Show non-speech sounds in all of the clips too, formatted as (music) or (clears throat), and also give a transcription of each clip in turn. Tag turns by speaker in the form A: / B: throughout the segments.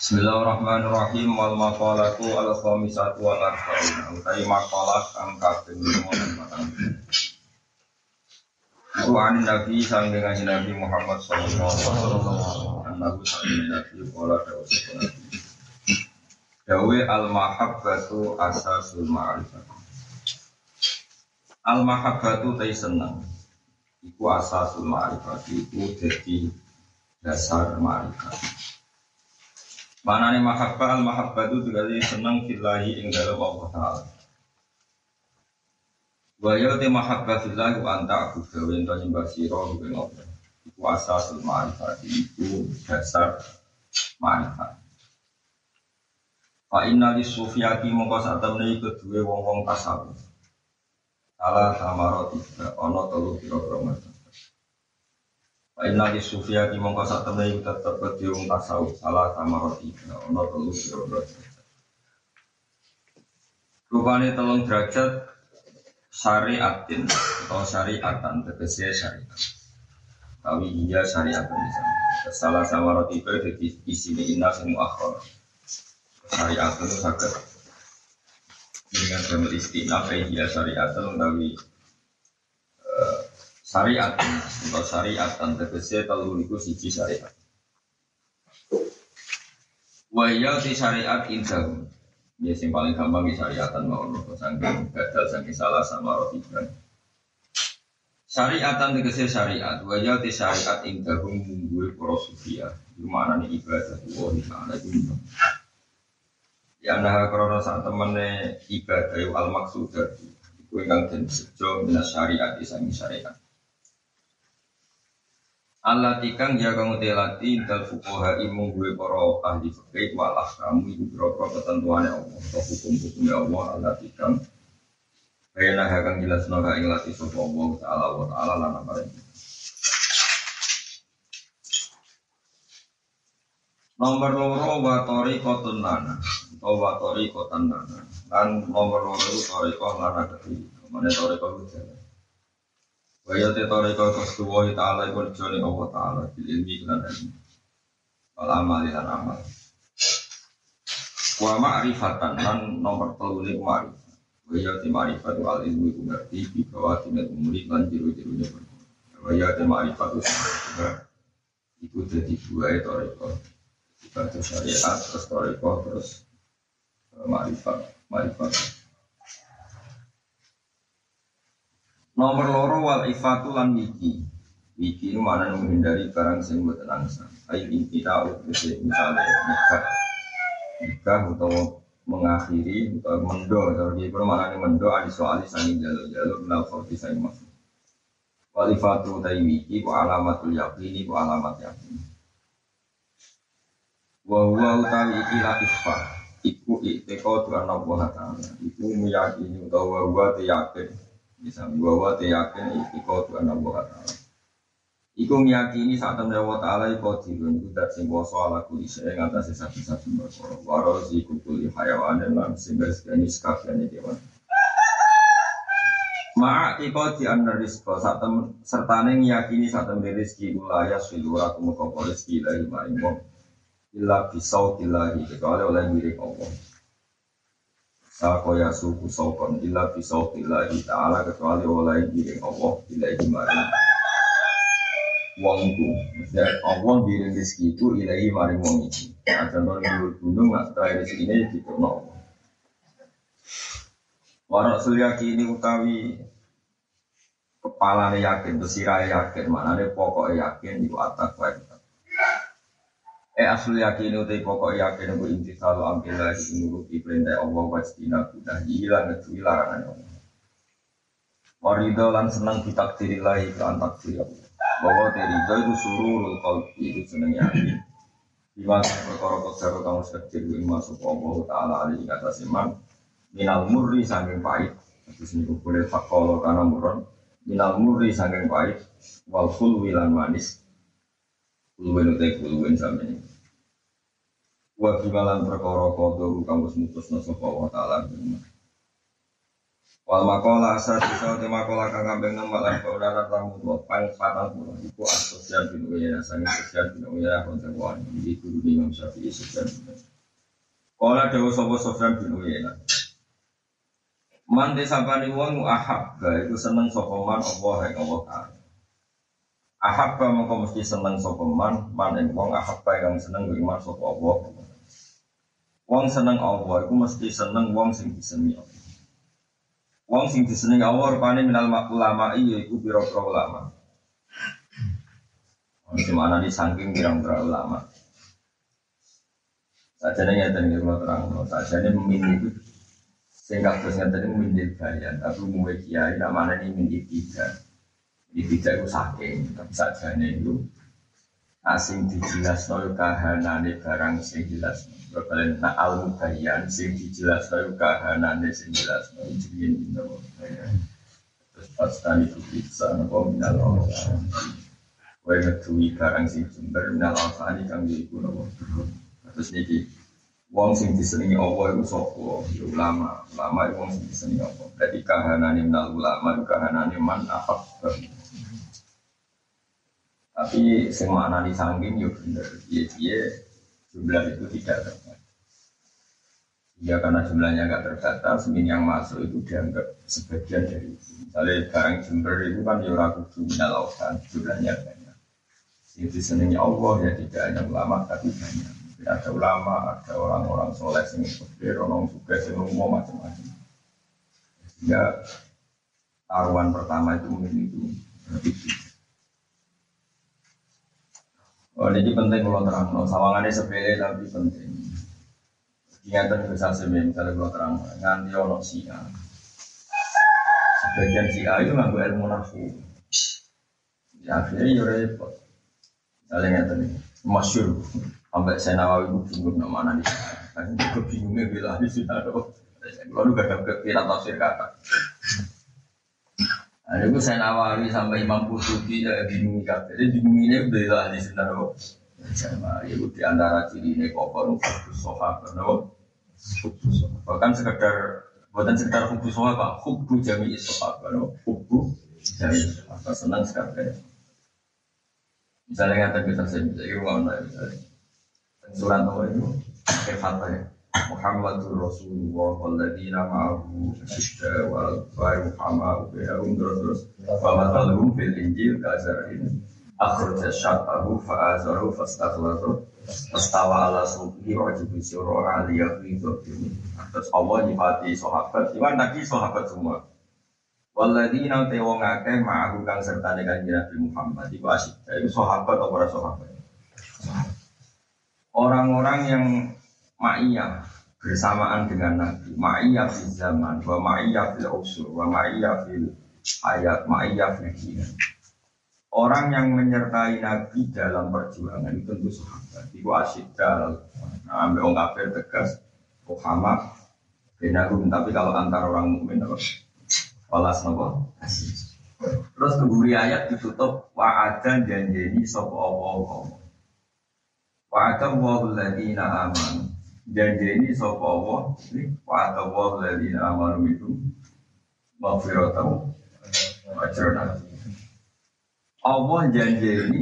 A: Bismillahirrahmanirrahim. Wal maqalatu al khamisatu wal arba'una utai maqalah kang kaping 5 Iku anin Nabi sang dengan Nabi Muhammad sallallahu alaihi wasallam. Nabi sang Nabi qala dawu Dawe al mahabbatu asasul ma'rifat Al mahabbatu tay seneng. Iku asasul ma'rifat iku dadi dasar ma'rifat Mana nih mahabbah al mahabbah itu juga senang filahi ing dalam Allah Taala. Wa ya te mahabbah filahi anta aku gawe ento nyembah sira ing Allah. Iku asasul itu dasar ma'rifat. Fa inna li sufiyati mongko temne iku duwe wong-wong tasawuf. Salah samarot tiga ana telu kira-kira Inna di sufia ki mongko sak temne tetep kedhe wong tasawuf salah sama roti ono telu kira Rupane telung derajat syariatin atau syariatan tegese syariat. Tapi iya syariat bisa. Salah sama roti itu jadi isine inna sing akhir. Syariat itu sakit dengan gambar istinaf iya syariat itu syariat. Atau syariat dan tegese kalau itu siji syariat. Wahya di syariat indah. Ya yang paling gampang di syariatan mau nopo sangking gagal sangking salah sama roti Syariatan tegese syariat. Wahya di syariat indah munggu para sufia Gimana nih ibadah Wah di sana itu Ya nah karena saat temennya ibadah al maksud Itu yang dan sejo minas syariat di syariat Allah tikang ya kamu telati dal fukoha imu gue para ahli fikih walah kamu ibu berapa ketentuan ya Allah atau hukum-hukum ya Allah Allah tikang. Bayana hakang jelas naga ing lati sopa Allah ta'ala wa ta'ala bareng Nomor loro wa kotun lana atau wa kotan lana. Dan nomor loro tariqah lana kedua mana tariqah itu Waya te toriko kestuwa ta'ala iku rejone Allah ta'ala bil ilmi lan ilmu. Wal amal amal. Wa ma'rifatan lan nomor telu ni ma'rifat. Waya te ma'rifat wal ilmu iku ngerti bi bahwa tindak umuri lan jiru-jirunya Waya te ma'rifat iku dadi dua toriko. Ibadah syariat terus toriko terus eh, ma'rifat. Ma'rifat. Nomor loro wal ifatu lan wiki. Wiki itu mana menghindari barang sing buat angsa. Ayo kita misalnya nikah, nikah atau mengakhiri atau mendo atau di mana mendo ada soal sangi jalur jalur menal forti sangi masuk. Wal ifatu tai wiki ku alamatul yakini ku alamat yakin. Wa huwa utawi iki latifah iku ikteko tu anak buah ta'ala iku meyakini utawa wa yakin bisa bahwa yakin iko Tuhan Allah Taala. Iku meyakini saat temen Allah Taala iko dirun iku dat sing kuasa ala kuli saya ngatasi sapi-sapi berkoro. Waro si kukuli hayawan dan lan sehingga sekani sekabiannya dewan. Ma'a iko di anda rizko saat temen sertane meyakini saat temen rizki ulaya silura kumukopo rizki ilahi maring wong. Illa bisau ilahi kecuali oleh milik Allah. Sako ya suku sokon illa bisau billahi ta'ala kecuali oleh diri Allah ilahi maring wong itu maksudnya Allah diri rezeki itu ilahi maring wong itu. Nah contoh di gunung nggak terakhir rezeki ini gitu no Warak sulyaki ini utawi kepala yakin, besirah yakin, mana pokok yakin di atas wae Eh asli yakin utai pokok yakin aku inti selalu ambil lagi menuruti perintah Allah wastina kudah hilang itu larangan Allah. Warido lan senang ditakdiri lagi ke antak Allah. Bahwa terido itu suruh kalbi itu senang yakin. Di mana perkara kodar kamu sekecil yang masuk Allah Ta'ala alaihi kata siman. Minal murri sangking pahit. Terus ini boleh fakolo karena muron. Minal murri sangking pahit. Wal fulwilan manis. Fulwin utai fulwin sampai ini. Wa bimalan perkara kodo kamu semutus nasapa wa ta'ala. Wal makola asal bisa di makola kang kambing nomor lan kaudara tamu dua pang patang puluh iku asosial bin uyana sangi sosial bin uyana konten wan di guru Imam Syafi'i sosial Kala dawa sapa Sofyan bin Uyana Man desapani wong ahabba itu seneng sapa man Allah ing Allah taala. Ahabba mengko mesti seneng sapa man man ing wong ahabba yang seneng iman sapa Allah Wong seneng Allah iku mesti seneng wong sing disenengi Allah Wong sing disenengi Allah rupane minal ulama iya iku pira-pira ulama. Di mana di saking pira-pira ulama. Saja nih ya tadi kalau terang, saja nih memilih itu sehingga terusnya tadi memilih bayan, tapi mulai kiai namanya ini memilih tiga. Di tiga itu saking, tapi saja nih itu asing dijelas nol kahanane barang sing jelas Bakalan nak al mubayyan sing dijelas lalu kahanane sing jelas lalu jenenge nopo. Terus pas tani itu bisa nopo minal. Wae ngetui barang sing sumber minal Allah kang iku nopo. Terus niki wong sing disenengi Allah iku sapa? Ya ulama. Ulama iku wong sing disenengi Allah. Berarti kahanane minal ulama kahanane man afaq. Tapi sing maknani sangging yo bener. Piye-piye jumlah itu tidak terbatas. Ya karena jumlahnya nggak terbatas, min yang masuk itu dianggap sebagian dari itu. Misalnya barang jember itu kan ya kudu minal jumlahnya banyak. Itu senengnya Allah ya tidak hanya ulama tapi banyak. Mungkin ada ulama, ada orang-orang soleh yang fakir, orang suka yang umum macam-macam. Sehingga taruhan pertama itu mungkin itu itu. Oh, ini penting kalau terang, no. sawangannya sepele tapi penting. Ingatan bisa semen, misalnya kalau terang, nganti ono sia. Sebagian sia itu nggak ilmu nafsu. Ya akhirnya ya repot. Misalnya ngerti nih, masyur. Sampai saya nawawi itu bingung nama nih. Kan juga bingungnya bila di sini ada. Lalu gak ada kira tafsir kata. Ada nah, gue saya nawari sampai Imam Qurtubi ya bingung kabeh. Jadi bingung ini bela di sana loh. Sama ya di antara ciri ini kokor khusus sahabat loh. Bahkan sekedar bukan sekedar hubu sahabat, hubu jami sahabat loh. Hubu jami sahabat senang sekali. Misalnya kata kita saya bisa irwan misalnya. Surat apa itu? Kefat ya. Muhammadur Rasulullah walladzina ma'ahu asyidda wal baru hama ubehum terus wa matalhum fil injil kazarin akhraja syatahu fa'azaru fastakhlatu Fastawa ala suki wa jibu syuru aliyah ridhotim Terus Allah nyifati sahabat Iwan tadi sahabat semua? Walladzina te wong akeh ma'ahu kang serta dengan Nabi Muhammad. Iku asyidda Itu sahabat atau para sahabat? Orang-orang yang ma'iyah bersamaan dengan Nabi. Ma'iyah fil zaman wa ma'iyah fil usul wa ma'iyah fil ayat ma'iyah kina orang yang menyertai Nabi dalam perjuangan itu tentu sahabat. Itu asyidda nah, ambil orang kafir tegas Muhammad benagum tapi kalau antar orang mukmin apa? Walas nopo terus keburi ayat ditutup wa'adan janjeni sopo Allah. Wa'adan wa'uladina aman janji ini sopo Allah? Wa Allah ladina amanu itu maghfiratahu. Ajrana Allah janji ini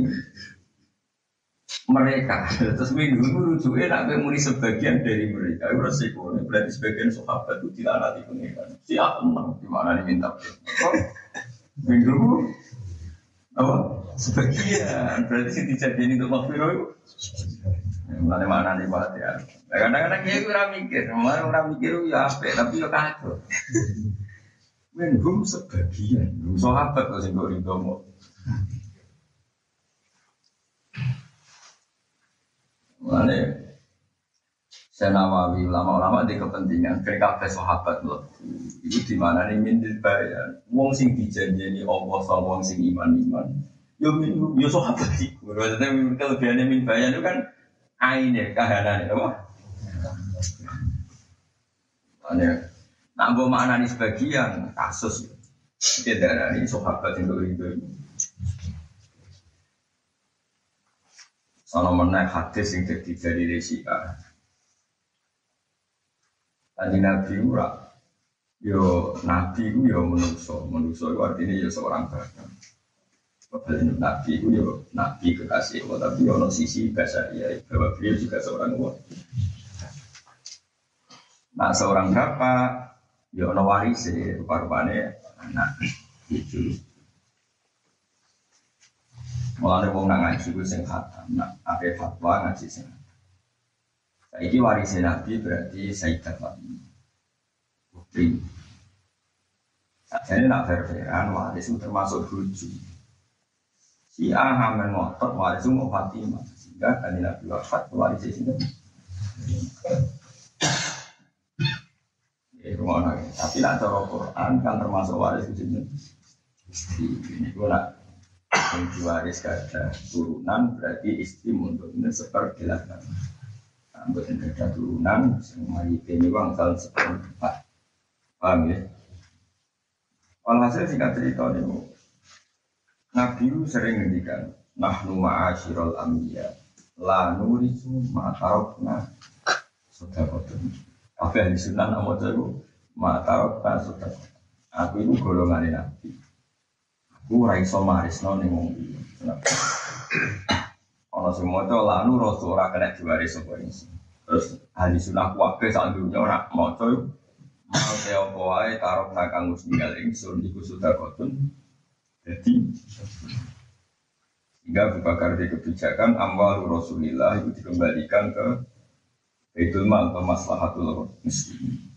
A: mereka. Terus minggu itu rujuknya nak muni sebagian dari mereka. Itu resiko. Berarti sebagian sahabat itu tidak nanti pengiran siapa menang di mana diminta? Minggu apa sebagian berarti sih dijadiin itu maghfirah itu Mana mana nih buat ya. Kadang-kadang dia kurang mikir, malah orang mikir ya apa, tapi ya kacau. Menhum sebagian, sahabat kok sih gue mau. Mana saya nawawi ulama-ulama di kepentingan mereka sahabat loh. Itu di mana nih? Minta bayar wong sing dijanjeni Allah sama wong sing iman iman yo minum yo sahabat sih maksudnya kelebihannya min bayar itu kan aine kahanane apa? Ane nak mbok maknani sebagian kasus. Kita darani sahabat yang itu. Sono menaik hadis yang jadi dari resika. Tadi Nabi ura Yo nabi itu yo menuso, menuso itu artinya yo seorang bahkan. Kebalik nabi itu yo nabi kekasih Allah, tapi yo no sisi bahasa dia bahwa beliau juga seorang Allah. Nah seorang bapak yo no waris rupa-rupanya anak itu. Mulane wong nang ngaji ku sing khatam, nak fatwa ngaji sing. Saiki waris Nabi berarti Sayyidat Fatimah. Putri. Jadi nak fair-fairan waris itu termasuk buju. Si Ahamen ngotot waris itu mau Fatimah. Sehingga kan Nabi wafat waris itu. Ya, rumah Tapi nak cara Quran kan termasuk waris itu. Ini gue nak yang diwaris ada turunan berarti istri untuk ini sepergilakan Ambil ini ada turunan semua ini bang tahun seperempat. Paham ya? Walhasil singkat cerita ini Nabi sering ngendikan Nahnu ma'asyirul ambiya La nurisu ma'tarokna Sudah kodun Apa yang disunan nama jago Ma'tarokna sudah Aku itu golongan Nabi. Ku ora iso marisno ning wong Ana sing maca lanu rasul ora kena diwaris sapa isi. Terus ahli sunah kuwabe sak dunya ora maca mau te apa wae tarok nakang tinggal ingsun iku sudah kotun. Jadi hingga Abu Bakar di kebijakan amwal Rasulillah itu dikembalikan ke Baitul Mal atau Maslahatul Muslimin.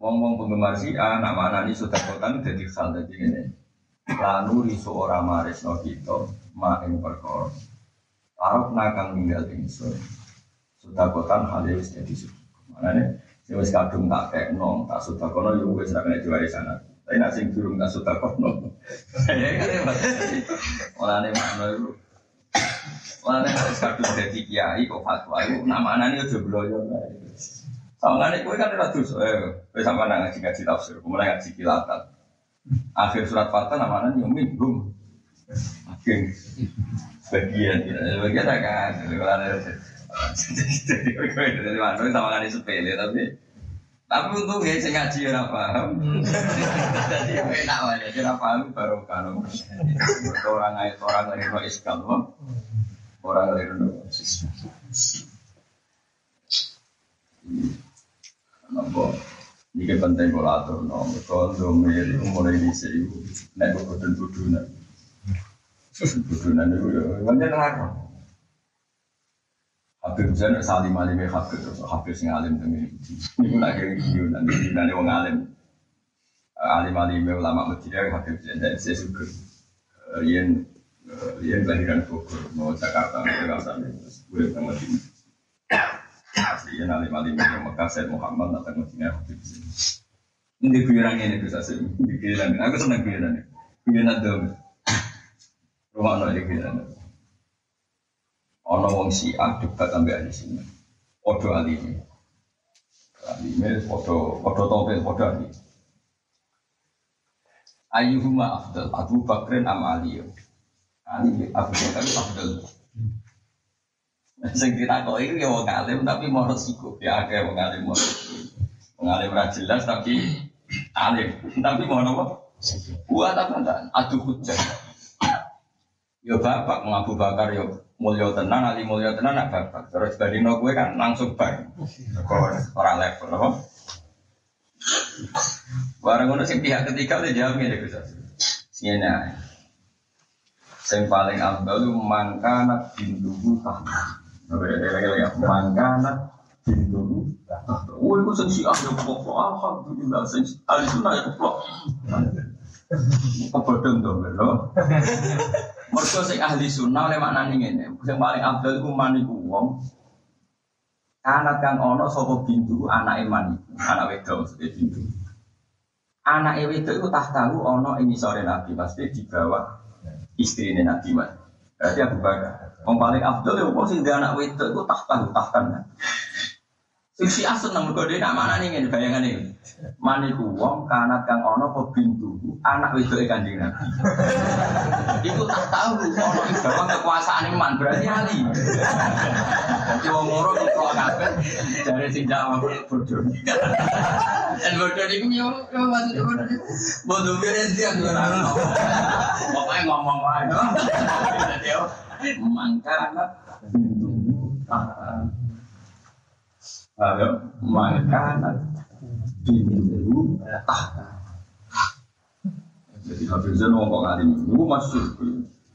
A: Wong-wong penggemar si A, nama anak ini sudah kotan jadi hal jadi ini. Lalu riso ora maris no kita, ma ing perkor. Arab nakang tinggal ingsun. Sudah kotan hal ini jadi sudah. Mana nih? Saya wis kadung tak nong, tak sudah kono yo wis ra kena sana. Tapi nak sing durung tak sudah kono. Ya kan ya Mas. Mulane makno iku. Mulane harus kadung dadi kiai kok fatwa iku nama anak ini aja bloyo. Sama nih, kue kan ada tuh, eh, kue sama ngaji ngaji tafsir, kemudian ngaji kilatan. Akhir surat fatah namanya nyumin, bum. Akhir. Bagian, bagian kan, kalau ada jadi dari mana sama kan sepele, tapi tapi untuk ya saya ngaji ya paham. Jadi enak aja, jadi paham baru kan. Orang ayat orang dari no iskal, orang dari no Nopo ini penting kalau atur no, kalau domir itu mulai di sini, nek kok boten tudunan, tudunan itu ya, banyak larang. Habib Zain salim alim ya Habib terus Habib sing alim tengen ini pun akhirnya video nanti nanti wong alim. Alim alim ulama Medina Habib Zain dan saya suka Rian Rian kelahiran Bogor mau Jakarta Jakarta gue ke Medina Aslinya alim alim yang Mekah Said Muhammad datang Medina Habib Zain ini guyonan ini bisa sih ini guyonan aku seneng guyonan guyonan dong rumah no ini guyonan Ono wong Syiah debat sampai ahli sunnah. Podo alime. Alime podo podo topel podo ali. Ayuhuma afdal Abu Bakrin am Ali. Ali Abu Bakar afdal. (laughs) Sing ditakok itu ya wong alim tapi mau resiko. Ya akeh wong alim mau Wong alim ora jelas tapi (clears throat) alim. Tapi mau apa? Buat apa enggak? Adu hujah. Yo bapak mau Abu Bakar yo mulia tenan, ali mulia tenan nak bapak. Terus banding no gue kan langsung bar. Orang level loh. Barang ngono sing pihak ketiga udah jamin ya Gus. Singene. Sing paling abdal mangkana bintuhu tahta. Mangkana tahta. Oh, itu sing siap ya pokok alhamdulillah ahli sunnah ya pokok. Kebodong dong, lho. Mergo sing ahli sunnah oleh maknane ngene. Sing paling abdal iku man iku wong anak kang ana sapa bintu anake man iku, anak wedok mesti bintu. Anake wedok iku tahtahu ana ing isore Nabi, pasti di bawah istrine Nabi Mas. Berarti Abu Bakar. Wong paling abdal ya wong sing anak wedok iku tahtahu tahtan. Sing si asen nang mergo nak manane ngene bayangane. Man iku wong kanat kang ana apa bintu anak wedoke Kanjeng Nabi. Iku tak tahu ana ing bawah kekuasaan man berarti ali. Wong loro kok kabeh dari sing jawab bodoh. Dan bodoh niku yo maksud bodoh bodoh beres dia ora. Pokoke ngomong wae. Dadi mangkana Ayo, mangkana bintu tahta. Jadi Hafizan ngomong alim, itu masuk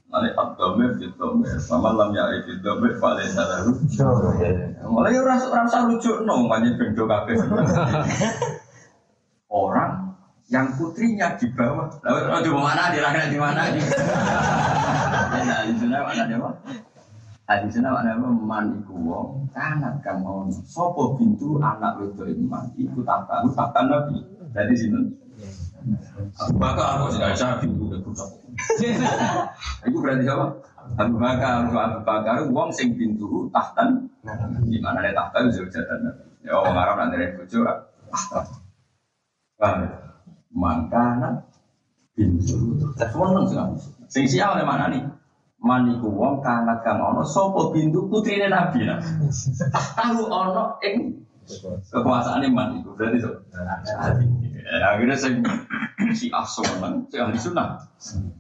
A: Nanti abdomen di domen, sama lam ya di domen, paling salah Mulai rasa lucu nong, banyak bendo kafe. Orang yang putrinya di bawah, lalu di mana di mana di mana di Nah, di mana Di sana mana dia man iku wong kanat kang ono. Sopo pintu anak wedo iman iku tak tahu tak nabi. Dari sini. Abu Bakar aku tidak bisa pintu ke puncak. Itu berarti apa? Abu Bakar, Abu Bakar, uang sing pintu tahtan. Di mana ada itu jatan. Ya orang Arab nanti ada bojo. Paham ya? Mangkana pintu. Semua nang sing siapa oleh mana nih? Maniku wong kanat kang ono sopo pintu putrine Nabi nah. Tahu ono ing kekuasaan iman itu berarti so. Ya, akhirnya saya si asoman, si ahli sunnah,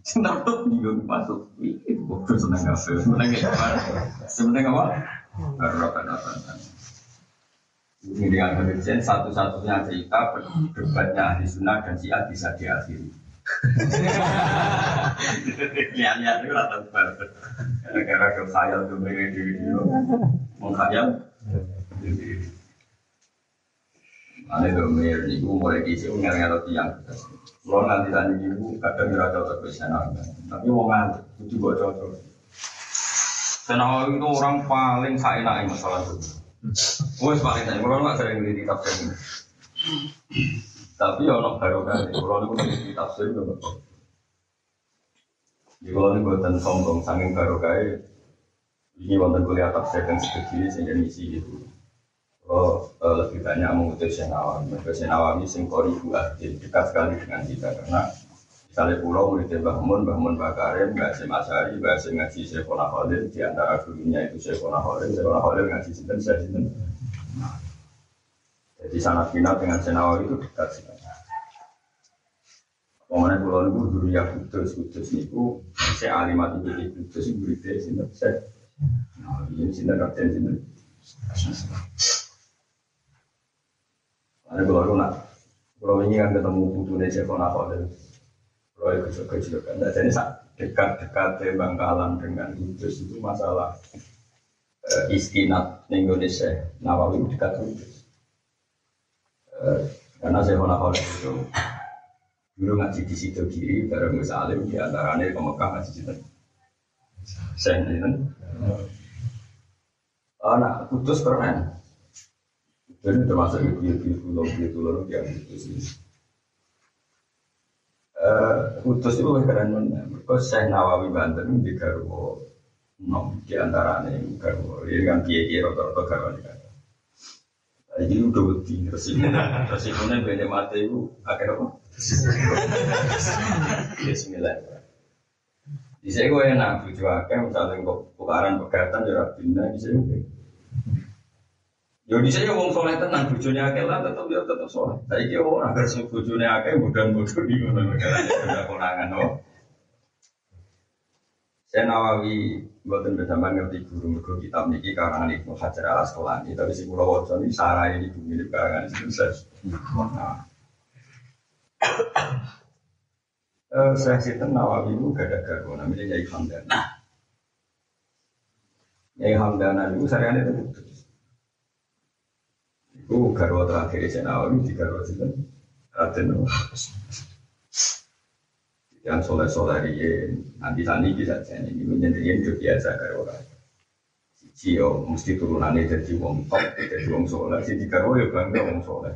A: sunnah tuh bingung masuk. Ini bodoh seneng kafe, seneng apa? Seneng apa? Baru apa? Ini dengan satu-satunya cerita berdebatnya ahli sunnah dan si bisa diakhiri. Lihat-lihat itu rata. Gara-gara ke khayal tuh mereka di mau khayal. Ane domir niku mulai kisi ngel ngel tiang. Kalau nanti tadi ibu kadang nggak cocok ke sana, tapi mau ngantuk itu gak cocok. Senawa itu orang paling saya enak masalah itu. Wes paling saya, kalau nggak sering di tafsir ini. Tapi orang baru kan, kalau itu di tafsir itu betul. Di kalau ini buatan sombong, saking baru kayak ini wonten kuliah tafsir dan sekecil sehingga misi gitu. Oh, lebih banyak mengutus Syekh Nawawi. Mereka Syekh Nawawi sing dekat sekali dengan kita karena misalnya pulau murid Mbah Mun, Bakarim, Mbah Sim Asari, Mbah Sim ngaji Syekh Kona Khalil, di antara gurunya itu Syekh Kona Khalil, Syekh Kona Khalil ngaji Sinten, Syekh Sinten. Jadi sangat final dengan Syekh Nawawi itu dekat sekali. Pemane pulau itu dulu ya kudus, kudus niku saya alimat itu kudus itu Syekh. Nah, ini Sinten, Kapten Sinten. Ada kalau nak, kalau ini kan ketemu putune Cekona Khalil, kalau itu kecil kan, jadi dekat-dekat Bangkalan dengan Kudus itu masalah eh, istinat Indonesia Nawawi dekat Kudus. Eh, karena Cekona Khalil itu dulu ngaji di situ kiri bareng Gus Alim di antaranya ke Mekah ngaji situ. Saya itu. Anak Kudus keren. Jadi termasuk ibu-ibu pulau ibu pulau yang itu sih. Kudus itu keren mana? Mereka saya Nawawi Banten di Garwo nom di antaranya Garwo. Ini kan kiai kiai rata-rata Garwo ini kan. Jadi udah beti resiko, resikonya (laughs) banyak mati itu akhirnya apa? (laughs) Bismillah. Di saya gue enak, tujuh akeh, misalnya kok tukaran pegatan, jarak pindah, di saya Yo di saya wong soleh tenang, bujurnya akeh lah tetap dia tetap soleh. Saya kira orang agar bujurnya akeh bukan bodoh di mana negara ada konangan oh. Saya Nawawi buatan bersama ngerti guru mergo kitab niki karangan Ibnu Hajar al Asqalani tapi si Pulau Wajo ini sarai ini bumi ini karangan saya. Eh, saya Sinten Nawawi itu gak ada garwo namanya Yai Hamdana. Yai Hamdana itu saya itu. Itu garwo terakhir Nawawi di garwo Sinten Raden yang soleh soleh nanti tani bisa jadi ini menjadi itu biasa garwo Cio mesti turunannya jadi wong top, jadi wong soleh. Si tiga ya bangga wong soleh.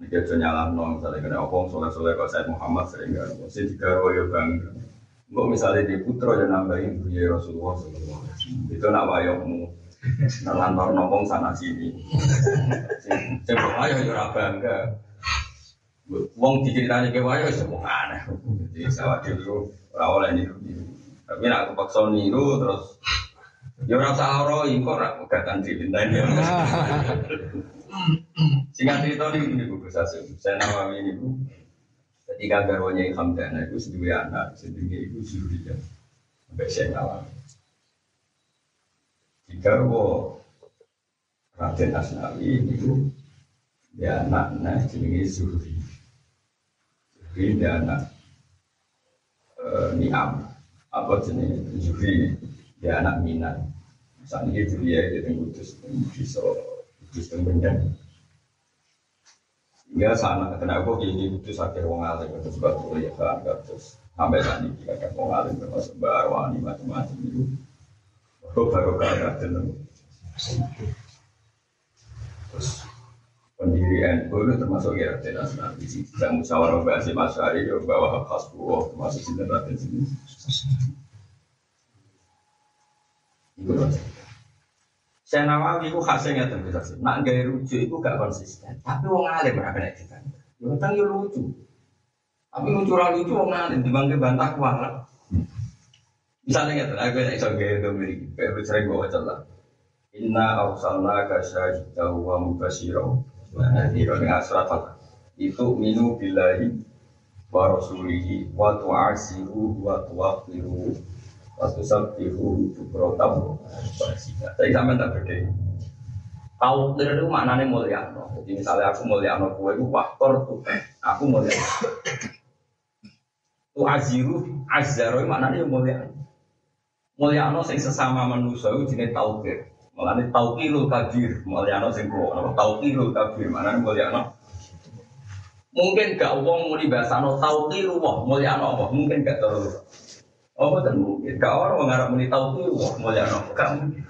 A: Ini dia nyala nong misalnya kena opong soleh soleh kalau saya Muhammad sering nggak mau. Si tiga ya bangga. Enggak misalnya di putra ya nambahin ya Rasulullah Sallallahu. Itu nak wayokmu. Nah lantar nopong sana sini. Coba ayo ya bangga. Wong diceritanya ke wayo semua aneh. Jadi sawah dulu ora oleh niru. Tapi nak aku paksa niru terus Ya ora usah ora kok ora pegatan dipintani. Singkat cerita ini ini buku saya saya nama ini bu. Ketika garwanya Hamdana itu sendiri anak, sendiri itu Zuriyah. Sampai saya ngalamin. Jika wo Raden Asnawi itu dia anak nah jenenge Zuhri. Anak uh, Niam. Apa jenis Zuhri dia anak Minan. Saat ini Zuhri itu yang kudus, bisa kudus yang benda. Hingga sana kenapa ini kudus akhir wong alim terus batu ya kan? Terus sampai saat ini kadang wong alim termasuk barwani macam-macam itu. Kok baru kaya Terus pendiri NU itu termasuk ya Raden Asnawi sih. Tidak musyawarah bahasa Mas Ari ya bahwa Hasbullah termasuk sinten Raden sini. Saya Nawawi itu khasnya nggak bisa sih. Nak gaya lucu itu gak konsisten. Tapi wong alim berapa nih kita? Ya tentang ya lucu. Tapi lucu orang lucu wong alim dibangke bantah kuat. Misalnya nggak aku yang iso gaya itu miliki. Kayak sering bawa celah. Inna arsalna ka syahidahu wa mubashirahu dengan surat al Itu minu billahi wa rasulihi wa tu'asiru wa tuwaqiru wa tusabbihu bukratan Saya sampai tak beda. Tahu itu maknanya mulia. Jadi misalnya aku mulia no kue itu faktor tuh. Aku mulia. Tu aziru azzaru maknanya mulia. Mulia no sesama manusia itu jenis tauhid. Mulane tauqilul kabir, mulyano sing kuwo, napa tauqilul kabir, mana mulyano. Mungkin gak wong muni bahasano tauqilu wah mulyano apa? Mungkin gak terus. Oh, betul mungkin. Gak orang mengharap muni tauqilu wah mulyano, gak mungkin.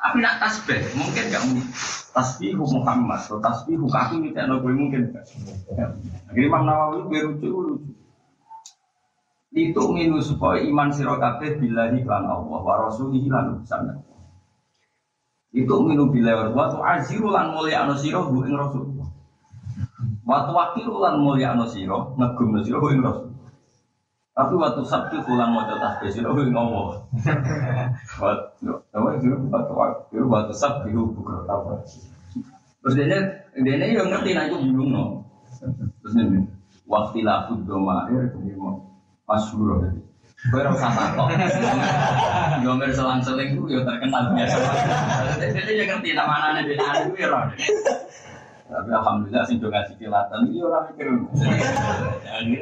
A: Tapi nak tasbih, mungkin gak mungkin. Tasbihu Muhammad, atau tasbihu kaki tidak gue mungkin. Akhirnya Imam Nawawi berucu lucu. Itu minus supaya iman sirokabe billahi lan Allah wa rasulihi lan utusannya itu minum bilawar waktu aziru lan mulia ano siro bu ing rasul waktu wakilu lan mulia ano siro ngegum no siro bu ing rasul tapi waktu sabtu pulang mau tasbih siro bu ing allah waktu waktu wakilu waktu sabtu bukan apa terus dia dia yang ngerti nah itu bingung no terus ini waktu laku doma air Gue rasa takut. Gomer selang-seling gue ya terkenal biasa. Jadi dia ngerti nama anaknya di anak gue ya Tapi alhamdulillah sih juga ngasih kilatan ini orang mikir. Jadi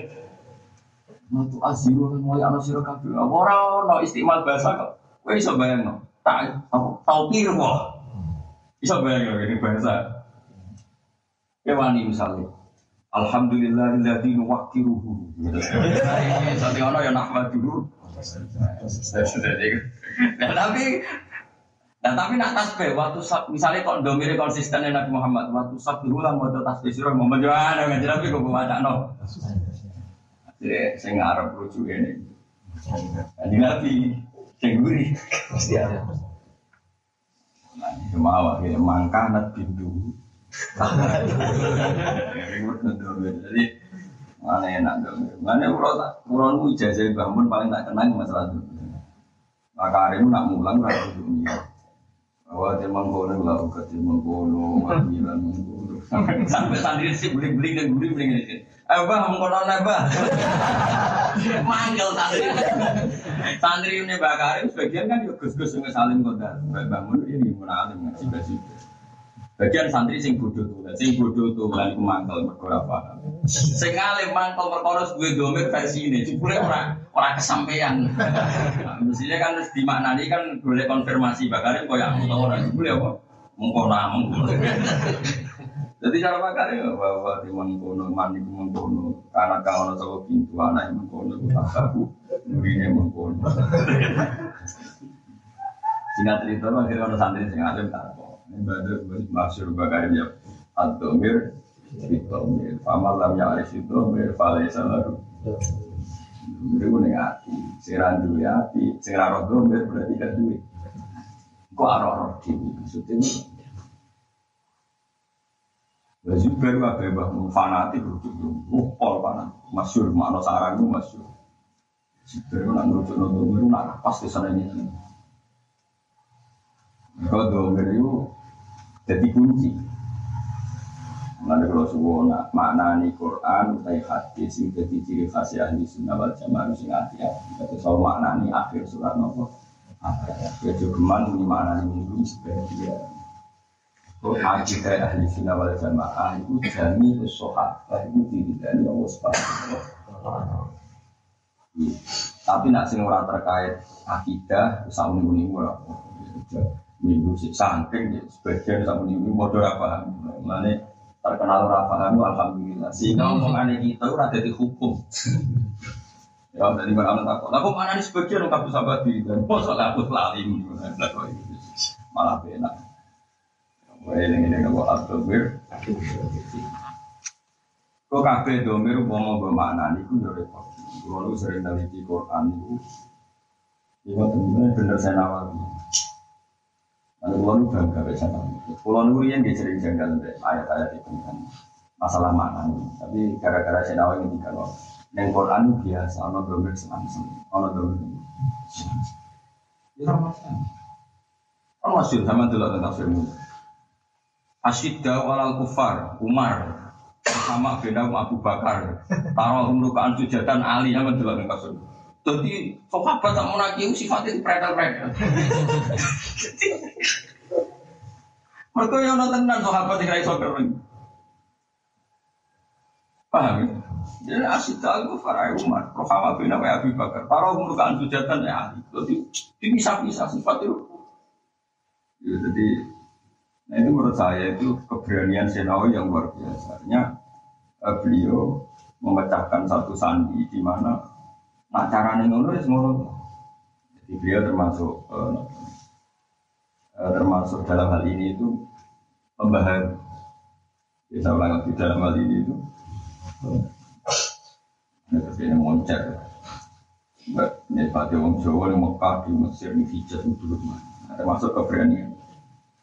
A: Matu asiru mulai anak siro kabel. Orang no istimal bahasa kok. Gue bisa bayang no. Tak tau kira kok. Bisa bayang ini bahasa. Kewani misalnya. Alhamdulillahilladzi nuwaqqiruhu. Sate ono ya nahmaduhu. Nah tapi Nah tapi nak tasbih waktu misalnya kok domire konsisten Nabi Muhammad waktu ulang waktu tasbih sira mau menjual nggak tapi kok baca no. Jadi saya ngarep lucu ini. Jadi Nabi sing gurih pasti ada. Nah, cuma awak mangkah nat bindu jadi mana enak dong. Mana urut urut nu ijazah bangun paling tak kenang masalah itu. Maka hari nak mulang kalau dunia. Bahwa dia mengkono lah, uga dia mengkono, manggilan mengkono. Sampai santri sih beli beli dan beli beli ini. Eh bah mengkono lah bah. Manggil santri. Santri ini bakar sebagian kan juga gus gus yang saling kodar. Bangun ini munalim ngaji ngaji. Bagian santri sing bodoh tuh, sing bodoh tuh iku mangkel mergo ora paham. Sing alim mangkel perkara domir versi ini, jebule ora ora kesampaian. Nah, mestinya kan harus dimaknani kan boleh konfirmasi bakare koyo aku tau ora jebule apa? Mengko namung. Jadi cara bakare ya bahwa di mengkono mandi mengkono karena ono saka pintu anak mengkono aku nurine mengkono. Singkat cerita akhirnya ono santri sing tak Ibadah masyur bakar ya Ad-domir Bidomir Famal lam ya'rif Domir Falaysa lalu Domir itu nih hati. Siran dulu hati Siran roh domir berarti kan duit Kok arah-arah dini Maksudnya? Lalu baru apa ya bah fanatik rujuk rujuk, pol panas, masyur mana sarang masyur. Baru nak rujuk rujuk itu nak pas ini. Kalau domir jadi kunci. Mana kalau suwona makna ni Quran, utai hadis itu jadi ciri khas ahli sunnah wal jamaah sing hati-hati. Itu soal makna ni akhir surat nopo. Ya juga ini makna ni minggu sebagian. Akidah ahli sunnah wal jamaah itu jami usohat, itu diri dari Allah subhanahu Tapi nak sing ora terkait akidah, sama muni ora. Minggu sih saking sebagian sama muni bodoh apa? Mana terkenal paham alhamdulillah. Sehingga omongan kita ora jadi hukum. (laughs) Ya, dari mana takut. Aku mana nih sebagian tak bisa bagi dan masa aku lali (laughs) malah enak. Wah ini ini kalau asbir. Kok kafe domir mau gue mana nih? Gue jadi repot. Kalau sering neliti Quran itu, itu benar benar saya nawari. Kalau bangga bisa tahu. Kalau nuri yang dia sering janggal ayat-ayat itu kan masalah mana Tapi gara-gara saya nawari ini kalau yang Quran biasa, ono domir senang senang, ono senang. Itu masalah. Kan masih sama dulu tentang firman. Asyidda walal kufar Umar sama beda Abu Bakar taruh umrukaan sujatan Ali yang menjelaskan kasus jadi sahabat tak mau nagi sifatnya itu predel-predel mereka yang nonton dan sahabat yang iso kering paham ya? Jadi asyik aku Farai Umar, Rohama bin Abu Bakar, taruh umrukaan sujatan ya Ali. Jadi bisa-bisa sifat itu. Ya, jadi Nah itu menurut saya itu keberanian Senawi yang luar biasa. uh, beliau memecahkan satu sandi di mana nak caranya ngono ya ngono. Jadi beliau termasuk uh, uh, termasuk dalam hal ini itu pembaharu. Ya, saya ulang lagi dalam hal ini itu ini terus ini moncer. Ini pada orang Jawa, di Mekah, di Mesir, di Hijaz, itu dulu Termasuk keberanian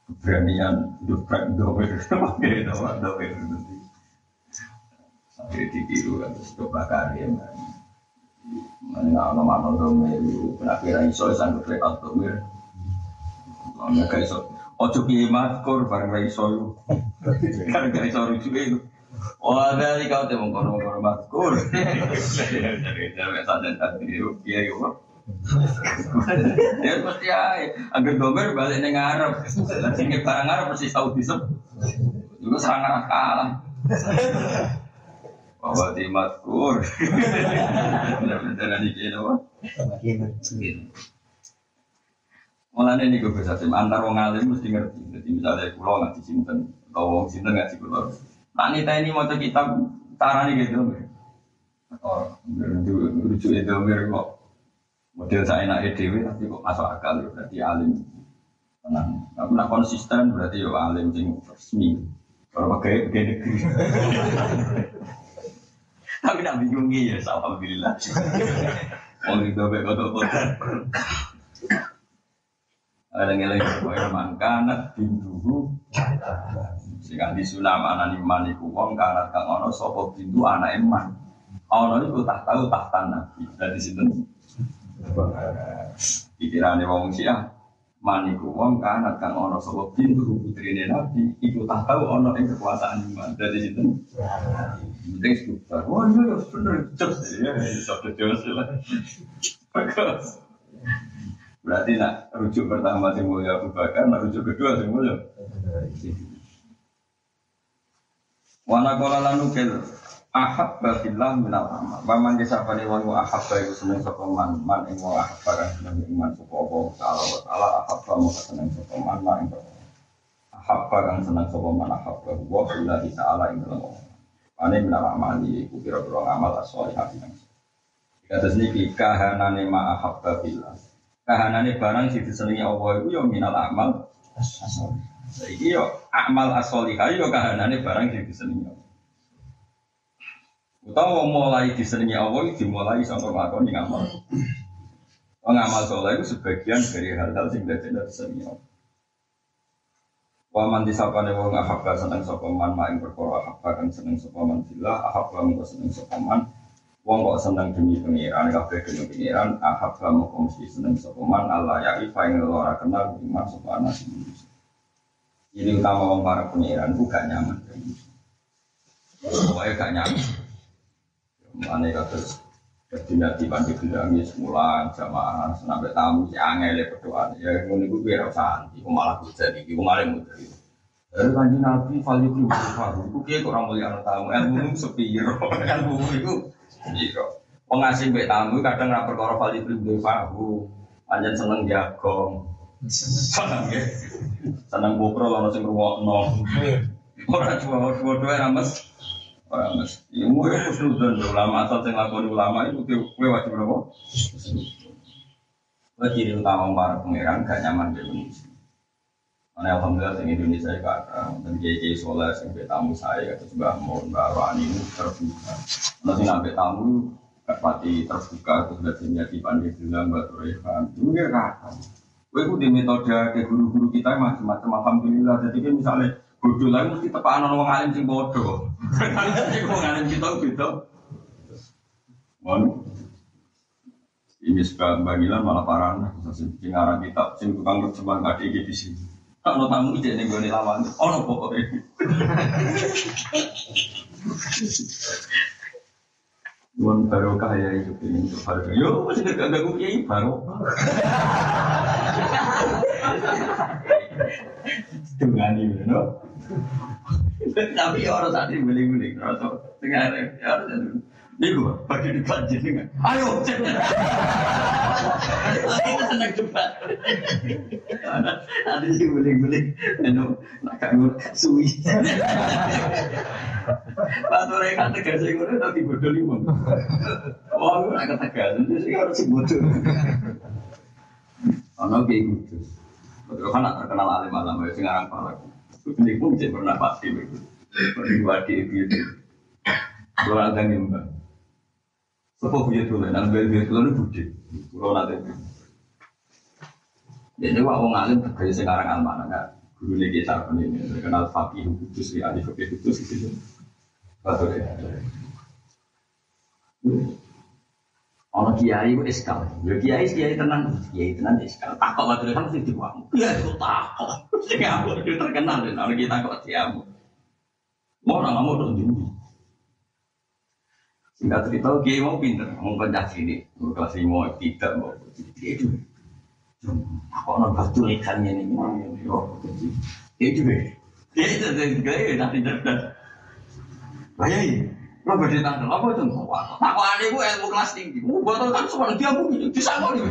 A: keberanian hidup prank dower pakai (laughs) dower dower sampai ditiru terus kebakar ya nama mana dower itu pernah kira iso sanggup lewat dower Nggak gak iso Ojo kiai matkor bareng ra iso Kan gak iso itu Wah dari kau temu kono kono matkor Dari dari saja tadi kiai ya mesti. Agar domer balik neng Arab. Sing barang Arab mesti tahu disep. Juga serang kalah. Bahwa di matkur. Benar-benar di kene apa? Mulane niku bisa tim antar wong alim mesti ngerti. Jadi misalnya pulau nggak disimpan, atau wong sinten nggak pulau. Nah nita ini mau kitab caranya gitu. Oh, rujuk itu mir kok Model saya enak EDW tapi kok masuk akal ya berarti alim. Tenang. Aku nak konsisten berarti yo alim sing resmi. Kalau pakai pakai negeri. Tapi nak bingungi ya, alhamdulillah. Mau itu baik kotor kotor. Lain kau mangkanat bintuhu. Sehingga di sunam anak iman iku wong kanat kang ono sopo bintu anak iman. Ono itu tak tahu tak tanah. Dari situ Pikirannya wong Syiah maniku wong kan ono sapa pintu putrine Nabi iku tak tahu ono ing kekuasaan iman. Dari situ penting sekitar wah iya ya bener. Jos ya satu jos berarti nak rujuk pertama sing mulia Abu Bakar nak rujuk kedua sing mulia. Wana kola lanu ahab fillah minal amal. Waman disapani wong ahab iku seneng sapa man man ing ahab kan seneng iman sapa apa taala wa taala ahab mo seneng sapa man man ing ahab kang seneng sapa man ahab wa billahi taala ing dalem Ane minal amal iku pira-pira amal hati nang. Kata niki kahanane ma ahab fillah. Kahanane barang sing disenengi Allah iku yo minal amal asoli. Iki yo amal asoli yo kahanane barang sing disenengi Allah. Utawa mulai disenangi Allah dimulai melakukan yang amal. Pengamal soleh itu sebagian dari hal-hal yang tidak tidak disenangi Allah. Waman disapane wong ahabba seneng sapa man maing perkara ahabba kang seneng sapa man billah ahabba mung seneng sapa man Wong kok seneng demi pengiran, kabeh demi pengiran, ahab kamu kongsi seneng sopeman, Allah ya ifa yang ora kenal iman sopan nasi Ini utama wong para pengiran, itu gak nyaman. Pokoknya gak nyaman. Mana kata jadi nanti bantu bilang ya semula jamaah sampai tamu si angel ya berdoa ya ngono gue biar santi, malah gue jadi gue malah mudah itu. Dari kanji nabi valid itu baru, gue kayak orang mulia tamu, ilmu sepiro, ilmu itu Iya. Pengasih mbek tamu kadang ra perkara vali pribadi fahu. Panjen seneng jagong. Seneng ya. Seneng bopro ana sing ngrungokno. Ora dua-dua ra mes. Ora mes. Ya mu ya kusnudon ulama asal sing lakoni ulama itu kowe wajib berapa? Wajib utama para pangeran gak nyaman di Indonesia. Mana alhamdulillah di Indonesia ya kak, dan kiai soleh sampai tamu saya kata juga mau mbak Rani ini terbuka. Nanti sampai tamu pati terbuka terus jadi dipanggil bilang mbak Rehan, itu ya kak. Gue itu di metode ke guru-guru kita macam-macam alhamdulillah. Jadi misalnya bodoh lagi mesti tepakan orang alim sing bodoh. Jadi orang alim kita gitu. Mau ini suka bagilan malah parah, sing arah kitab, sing tukang terjemah nggak di sini. Kalau tamu ide nih gue lawan, oh no pokoknya. Wan baru kaya itu ini baru. Yo masih gak gak kiai baru. Dengan ini, no. Tapi orang tadi beli-beli, rasa tengah ya ini gue bagi debat jenengan. Ayo, Aku senang debat. Ada sih guling-guling, anu nak kamu suwi. Pak Tore kan tegas sing ngono tapi bodoh lima. Oh, aku nak tegas, sih harus bodoh. Ono kayak gitu. Betul kan terkenal alim alam ya sing aran palak. Ini pun bisa pasti begitu. Berdua di itu. Kalau ada nih Sopo punya dulu, nang bel bel dulu budi, pulau nanti. Jadi wah wong alim terkait sekarang almana nggak guru lagi tahun ini terkenal fakih kudus ya ahli fakih kudus gitu. Betul ya. Ono kiai itu eskal, ya kiai kiai tenang, kiai tenang eskal. Takut waktu kan mesti diwamu, ya itu takut. Sing itu terkenal, orang kita kok diamu. Mau nggak mau dong Singkat cerita, kiai mau pinter, mau kerja sini, mau kelas mau tidak mau itu. Apa orang batu ikannya ini, itu dia itu dari gaya nanti cerdas. Bayai, lo berdiri tanggal apa itu? Aku aneh gue ilmu kelas tinggi, mau buat kan semua dia mungkin bisa kok nih.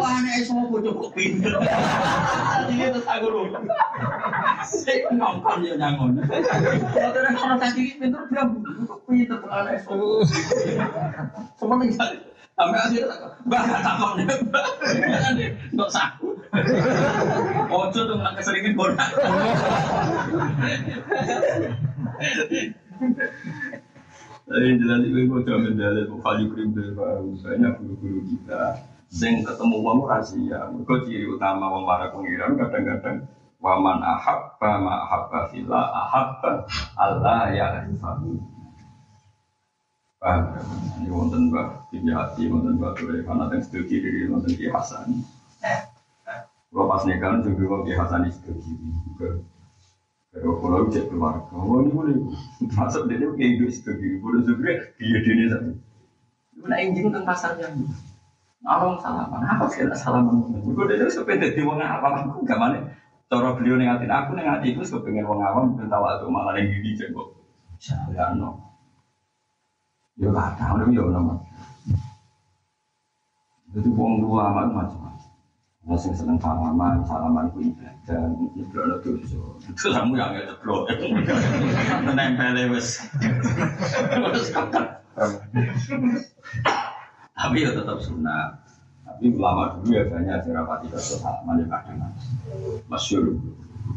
A: Wah, aneh semua bocah kok pinter. Jadi itu aku loh. Saya ngomong ya nyangon. Kalau ada orang tadi pinter dia pinter aneh semua. Semua nih sampai akhir bah takut nih nggak saku ojo tuh nggak keseringan bonak Tapi jelas itu gue coba mendalit, kali krim banyak guru-guru kita Sing ketemu wong rahasia. Mergo ciri utama wong para pengiran kadang-kadang waman ahabba ma ahabba fillah ahabba Allah ya arifahu. Paham? Ini wonten mbak Tibi Hati, wonten mbak Ture, karena yang sebelah kiri, wonten Ki Hasan. Kalau pas nikah juga Ki Hasan sebelah kiri. Kalau kalau cek keluarga, oh ini boleh masuk dia kayak gitu. Boleh sebelah dia dia saja. Mana injing tentang pasarnya. Orang salaman, apa sih lah salaman? Sepeda di awam, aku gak mana. Beliau nengatin aku nengatin itu sepengen wong awam ben tahu atau malah yang gini cek Saya no. Yo kata, yo nama. Jadi wong dua amat Masih seneng salaman, salaman ku ibadah, nyeblok lo dosa. Itu kamu yang nggak jeblok. Menempel wes. Tapi ya tetap sunnah. Tapi ulama dulu ya banyak sing rapati dosa salaman ya kadang masyur.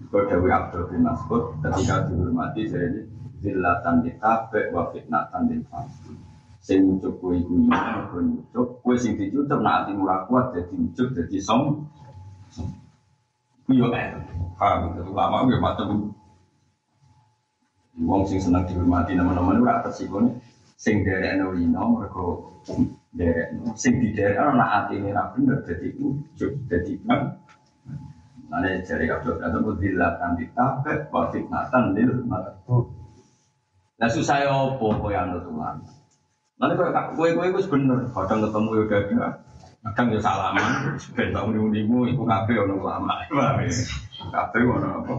A: Kau Dewi Abdul bin Mas'ud ketika dihormati ini zillatan di kafe wa fitnatan di fasik. Sing ngucup kue iku iman, kue ngucup, kue sing dicucup nak ati murah kuat jadi ngucup jadi som. Iya eh, paham itu ulama gue macam Wong sing senang dihormati nama-nama itu rapat sih sing derek no lino mereka derek sing di derek ana ati ini ra bener dadi ujug dadi kan Nanti jadi kabel kata dilatan ditabek wa fitnatan lil marhum. Lah susah ya opo kowe anu tulan. Nanti kowe kowe kowe wis bener, kadang ketemu ya udah kadang ya salaman, ben tau muni-munimu iku kabeh ono ulama. Kabeh ono apa?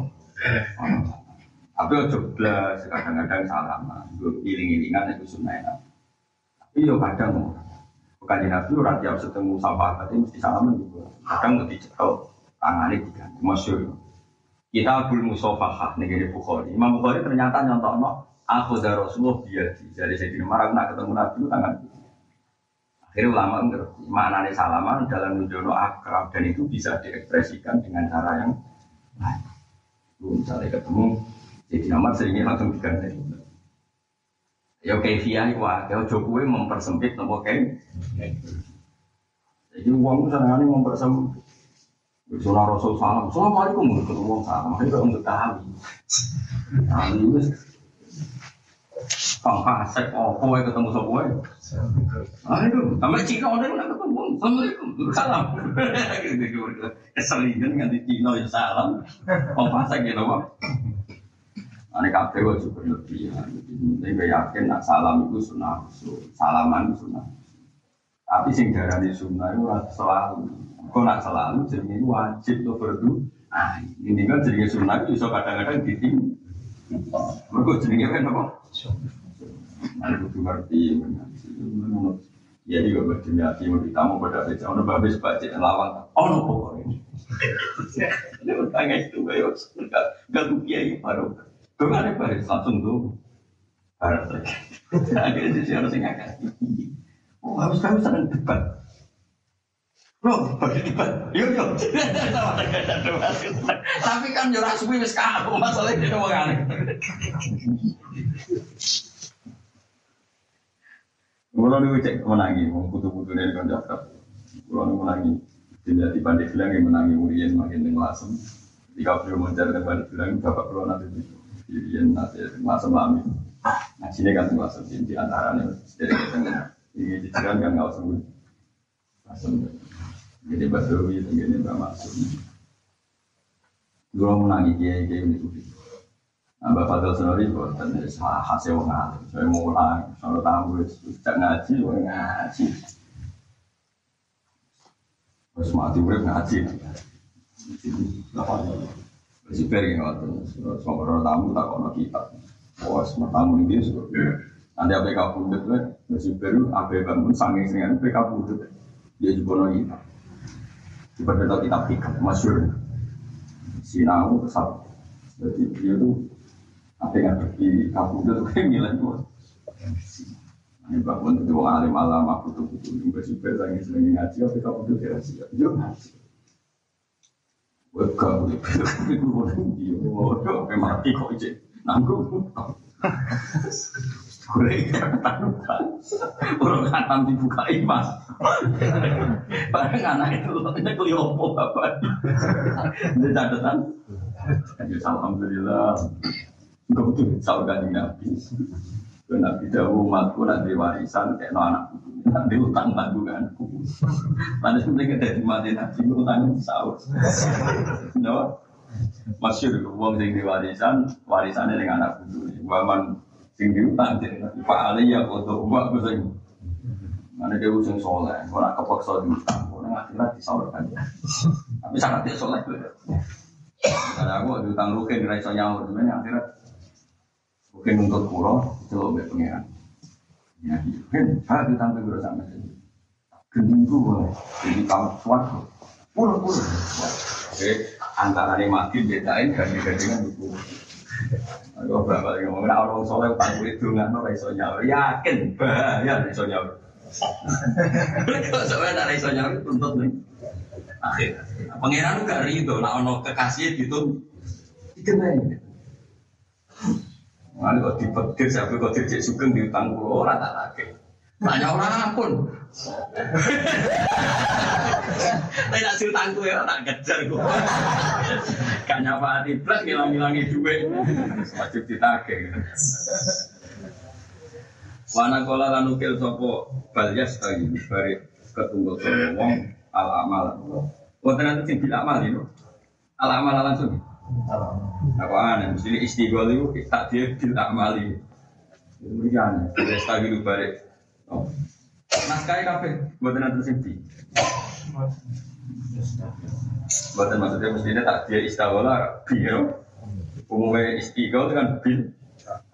A: Tapi ojo blas, kadang-kadang salaman, gue iling-ilingan itu sunnah. Tapi yo kadang bukan di nabi orang tiap ketemu sahabat tapi mesti salaman juga. Kadang mesti cekel tangannya diganti. Masyur. Kita Abdul Musofahah negeri Bukhari. Imam Bukhari ternyata nyontok aku dari Rasulullah biadi jadi saya di rumah nak ketemu Nabi itu tangan akhirnya ulama ngerti maknanya salaman dalam menjono akrab dan itu bisa diekspresikan dengan cara yang lain misalnya ketemu jadi nomor seringnya langsung diganti. Ya via wah ya Jokowi mempersempit nopo kayak jadi uang sana ini mempersempit. Sunnah Rasul salam, Assalamualaikum ngomong salam, makanya untuk tahu. Ini Kang Hasek, oh, kowe ketemu sama kowe. Aduh, sama Cina orang nak ketemu, Assalamualaikum, salam. Keselingan nganti Cina ya salam, Kang Hasek ya nopo. Ini kabeh wajib berlebihan. Jadi yakin nak salam itu sunnah, salaman itu sunnah. Tapi sing darani sunnah itu selalu. Kau nak selalu jadi wajib tuh berdu. Ah, ini kan jadi sunnah itu bisa kadang-kadang diting. Mereka jadi kan apa? Ada butuh ngerti, Ya juga berdemi hati mau ditamu pada beca, ono baca lawan, ono pokoknya. Ini bertanya itu, ya, gak tuh kiai baru. Kau ada baris langsung tuh. Akhirnya sih harus ingat. Oh, habis kami sering debat. Loh, yuk yuk. Tapi kan yo suwi wis kaku masalahnya dia wong aneh. Kulo niku cek menangi, wong putu-putu ini kan jakrap. Kulo niku menangi. Tidak di pandai bilang yang menangi Urian makin dengan lasem. Jika beliau mencari pandai bilang bapak kulo nanti Urian nanti lasem lami. Nah sini kan lasem di antaranya. Jadi kita ini cicilan kan nggak usah lasem. Jadi Badawi itu gini Mbak Maksud. Gue menangi kiai kiai ini tuh. Nah, Mbak Fadil Senori dan salah hasil ngalim. Saya mau ulang, kalau tahu tidak ngaji, gue ngaji. Terus mati gue ngaji. Terus pergi ngotot. Semua tamu tak kono kita. Oh, semua tamu ini Nanti apa kabur itu, masih baru apa bangun sange seringan kabur itu. Dia juga nol. Itu kitab hikam masyur. Sinau kesal. Jadi dia itu apa yang pergi kampung itu kayak nilai itu. Ini bangun itu orang alim alam aku tuh butuh juga lagi sering ngaji tapi kamu tuh kira sih dia ngaji. Web kamu itu dia mau mati kok nanggung. Boleh katakan Orang kanan dibuka imas Barang anak itu Ini keliopo bapak. Ini catatan. Alhamdulillah. Enggak betul Sahur kan Nabi. Nabi Dawu umatku nanti warisan Kayak no anak Nanti utang tanggunganku Nanti sebenarnya dari mati Nabi Utang sahur No Masyur, uang sing diwarisan, warisannya dengan anak budu. Waman sing diutang Pak Ali ya foto mbak sing mana dia usung soleh. Orang kepaksa diutang orang akhirat disalurkan. Tapi sangat dia soleh karena aku diutang rukin di raiso nyawa sebenarnya akhirat rukin untuk pulau itu lebih pengiran ya kan saya diutang ke guru sama sini gending gue jadi kamu suatu pulau pulau oke antara ini mati bedain dan dengan itu Aku berapa kali ngomong, nah orang soleh utang kulit dungan, no iso nyaur, yakin bahaya iso nyaur. Kalau sampai tak iso nyaur, tuntut nih. Akhir, pangeran gak ridho, nah ono kekasih gitu, dikenai. Mana kok dipetir, saya kok dirjek sugeng di utang pulau, orang tak lagi. Tanya orang pun. Tapi nak sih tangku ya, tak kejar gue. Gak nyapa hati plus ngilang-ngilangi duit. Wajib ditagih. Wana kola lan ukil sopo balyas tadi bari ketunggul sopo wong al amal. Wonten nanti sing bil amal itu. Al amal langsung. Apa aneh? Mesti istighol itu tak dia bil amal itu. Kemudian balyas tadi. Oh. Naskah kafe, buatan nanti sing di. Buatan maksudnya mestinya tak dia istighol biro. Umumnya istighol dengan bil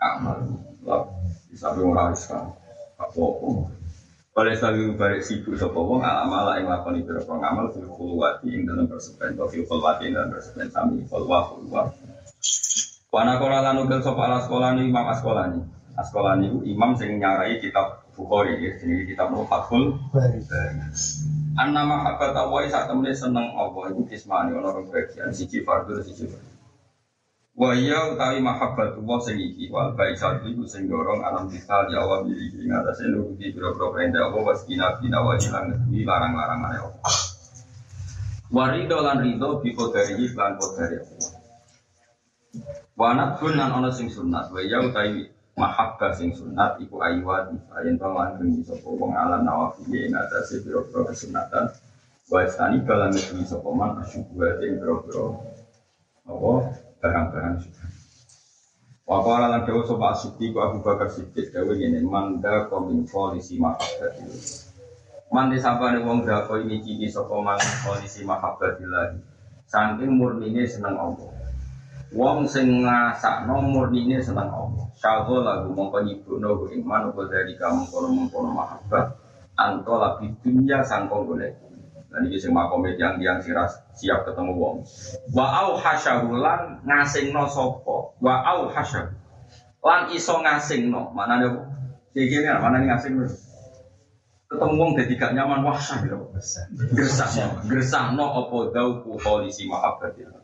A: amal. Lah, bisa orang kan. Apa-apa. Oleh selalu balik sibuk sapa wong alam ala ing lakoni pira ngamal fil khulwati ing dalam persepen wa fil khulwati ing dalam persepen sami khulwa khulwa. Wana kola lan ukel sapa ala sekolah ni imam askolani. Askolani imam sing nyarai kitab Bukhari ya, jenenge kitab Fathul An nama habat awai saat temen seneng Allah itu kismani ono rong bagian siji fardu siji fardu. Wa iya utawi mahabbat Allah sing iki wal baik satu iku sing dorong alam kita di awal diri ing atase nuruti pira-pira perintah Allah was kina kina wa ilang ngeduwi larang-larangane Allah. Warido lan rido bi kodari lan kodari Allah. Wanat pun lan ana sing sunat wa iya utawi mahabbah sing sunat iku ayyuat ayen to lan bengi sapa wong alam nawafi ing atase pira-pira kesunatan. Wa istani kalan ngeduwi sapa man asyukur ing pira-pira apa barang-barang sudah. Wakala lan dawa sopa asyidik Abu Bakar Siddiq dawa ini manda komin polisi mahabbatil. Mandi sabane wong dako ini ciki sopa man polisi mahabbatillahi. Saking murnine seneng Allah. Wong sing ngrasakno murnine seneng Allah. Syago lagu mongko nyibukno iman apa dari kamu kono-mongkono mahabbat. Anto labi dunia sangkong golek dan ini sing makome yang yang siap ketemu wong. Wa au hasyahulan ngasingno sopo. Wa au hasyahu. Lan iso ngasingno. Mana ada Iki ini mana nih ngasing Ketemu wong jadi gak nyaman wah sah gitu. Gersah, gersah no opo dau ku polisi mahabbatillah.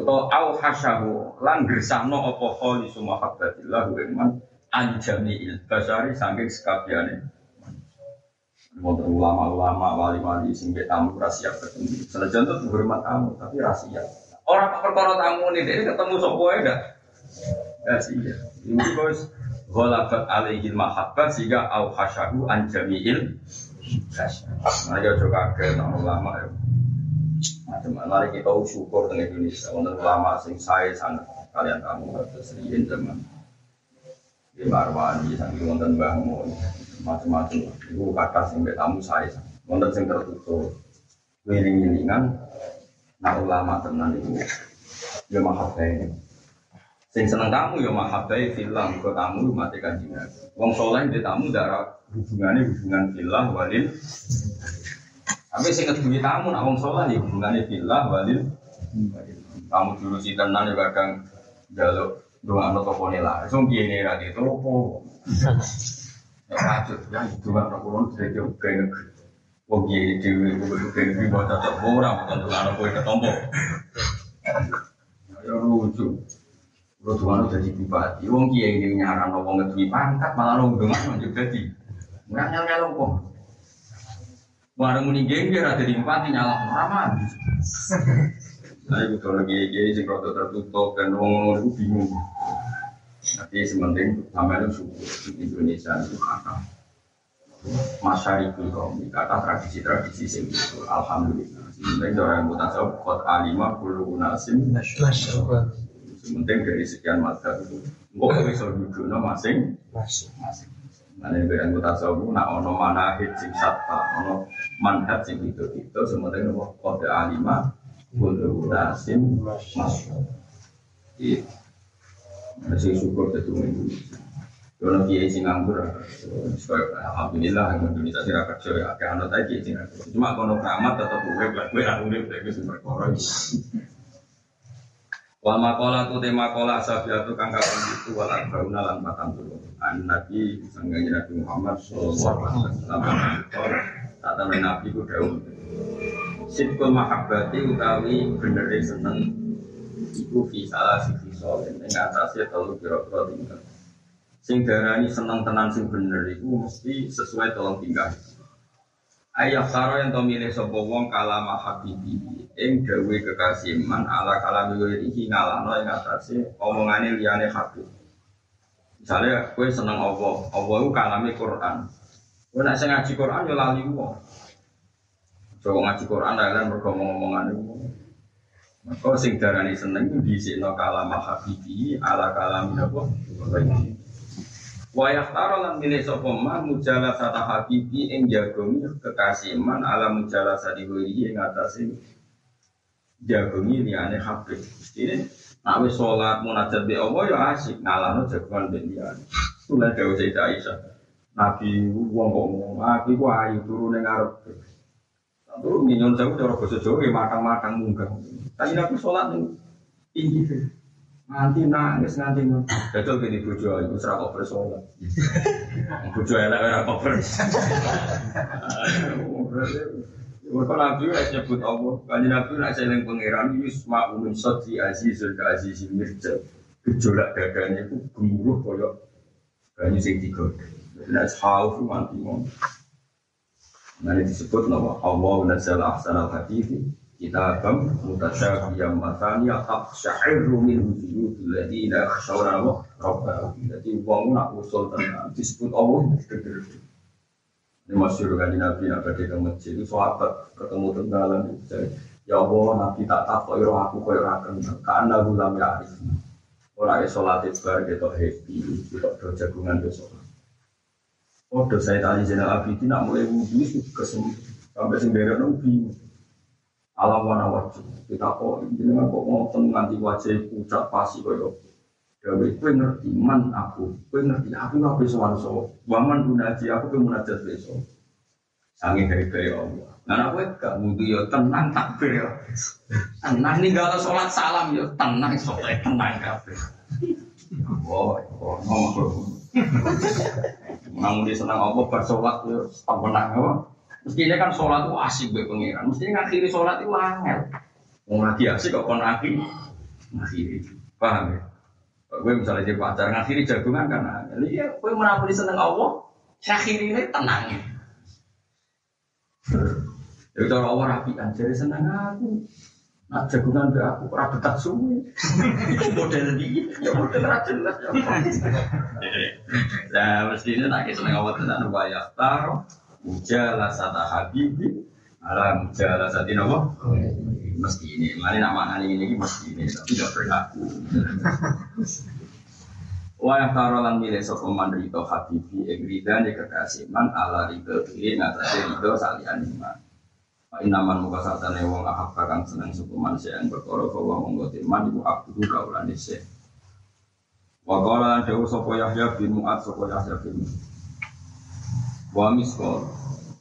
A: Atau au hasyahu lan gersah no opo polisi mahabbatillah. Wengman anjami il basari saking sekabiane Wonten ulama-ulama, wali-wali sing tamu rahasia ketemu. Senajan itu hormat tamu, tapi rahasia. Orang perkara tamu ini dia ketemu sopo ya Rahasia. Ini bos Ghalabat alaihil mahabbah sehingga au hasyahu an jami'il Nah ya coba ke ulama ya Macam mana kita syukur dengan Indonesia. Untuk ulama sing saya sangat kalian kamu harus riin zaman Di Marwani, sambil wonten bangun macam-macam itu kata sing tamu saya wonten sing tertutup. Wiling-wilingan nah ulama tenan itu ya mahabbai sing seneng tamu ya mahabbai filah ke tamu mati kanjeng wong soleh di tamu darah hubungannya hubungan filah walil tapi sing kedua tamu nak wong soleh ya hubungannya filah walil kamu dulu si tenan ya kadang jaluk doa no toko nila, so gini lagi topo. Rajut yang itu kan kulon dari jauh ke negeri. Wong kiai dewi ke negeri bawa cocok orang bukan tuh anak kue ketompo. Ya lucu. Lo tuh anak jadi bupati. Wong ini nyaran wong ngedui pangkat malah dengan menjadi jadi. Nggak nyala nyala wong. Warung muni gengger ada di bupati nyala ramah. (laughs) Saya butuh lagi kiai sing rada tertutup dan wong itu bingung. Tapi sementing sama itu suku Indonesia itu kata masyarakat kaum kata tradisi-tradisi sing itu alhamdulillah. Sementing orang mutasawuf kot alima bulu nasim. Sementing dari sekian masa itu, enggak bisa duduk masing Nah, yang kita tahu, nak ono mana hit sata, ono manhat sing itu itu, sementing nopo kode alima, bulu nasim, masuk. Itu. Masih syukur itu Indonesia. Kalau kiai sing nganggur, alhamdulillah yang Indonesia sih rakyat ya. Kayak anak tadi kiai. Cuma kalau keramat tetap gue urip lagi sumber koron. Wal makola tu tema kola sabiatu kang kapan itu wal arbauna lan patang dulu. An Nabi sangganya Nabi Muhammad Sallallahu Alaihi Wasallam. Kata Nabi ku daun. Sitkul mahabbati utawi bener seneng iku fi salah sisi soleh ing atase telu kira-kira tinggal. Sing darani seneng tenan sing bener iku mesti sesuai tolong tinggal. Ayah saro yang to milih sapa wong kalama habibi ing gawe kekasih man ala kalami iki ngalano ing atase omongane liyane habib. Misalnya kue seneng Allah, Allah itu kalami Quran. Kue nak ngaji Quran ya lali wong. Coba ngaji Quran lah mereka ngomong-ngomongan itu. Maka sing darani seneng itu disikno kalam habibi ala kalam apa? Wayah taro lan milih sapa man mujala sata habibi ing jagongi kekasih man ala mujala sadi ing atase jagongi liyane habib. Mestine nak wis salat munajat be Allah ya asik ngalano jagongan ben liyane. Kula dawuh Sayyidah Aisyah. Nabi wong kok ngomong, nabi ku ayu turu ning ngarep. Turu minyon jauh cara basa Jawa ya matang-matang munggah. Tapi aku sholat nih tinggi deh. Nganti nangis nganti nangis. Betul gini bojo itu serap over sholat. Bojo elek ora over. (laughs) Mereka Nabi ora nyebut Allah. Kanji Nabi ora seling pangeran yusma umin soti azizul ka azizil mirja. Gejolak dadanya itu gemuruh koyok banyu sing tiga. Jadi haus mati mau. Nah ini disebut nama Allah nazzala ahsanal hadithi kitabam mutasyabiyam mataniya aqsya'irru min wujudul ladina khashawna wa rabbahum jadi wong nak usul tenan disebut Allah ini masyur kan Nabi nak pergi ke masjid itu sahabat ketemu tenggalan ya Allah Nabi tak takut iro aku kaya kenal karena gulam ya arif. Ora sholat bar gitu happy gitu jagungan besok. Oh, dosa tadi Zainal Abidin nak mulai wudhu itu kesem sampai derek bingung alam warna wajib kita kok ini kok ngotot nganti wajah pucat pasi koyo Gawe kue ngerti man aku, kue ngerti aku nggak bisa wanso, waman gunaji aku kue munajat besok. Sangi dari dari Allah. Nah aku gak mudu yo tenang takbir yo. Tenang kalau sholat salam yo tenang sholat tenang kabeh. Oh, oh, dia senang apa bersolat yo tenang apa. Mestinya kan sholat itu asik be pengiran. Mestinya ngakhiri sholat itu angel. Mau lagi asik kok kon akhir ngakhiri. Paham ya? Gue misalnya jadi pacar ngakhiri jagungan kan angel. Iya, gue menapoli seneng Allah. Akhiri ini tenang ya. Cara Allah rapi kan jadi seneng aku. Nah jagungan be aku ora betah suwe. (laughs) model ini, ya model ra ya. (laughs) Nah, mestinya nak seneng Allah tenan bayar taruh mujala sata habibi. Ala mujala sati nopo mesti ini. Mana nama ini ini mesti ini. Tapi tidak berlaku. Wa yang tarolan milih sopo man rito habibi ing rida ne kekasih man ala rito kiri ngatasi rito salian iman Inaman muka satane wong ahab kakang seneng sopo man yang berkoro bahwa monggo man ibu abdu kaulan isya Wa qala dawu sapa Yahya bin Mu'ad sapa Yahya bin Wa miskol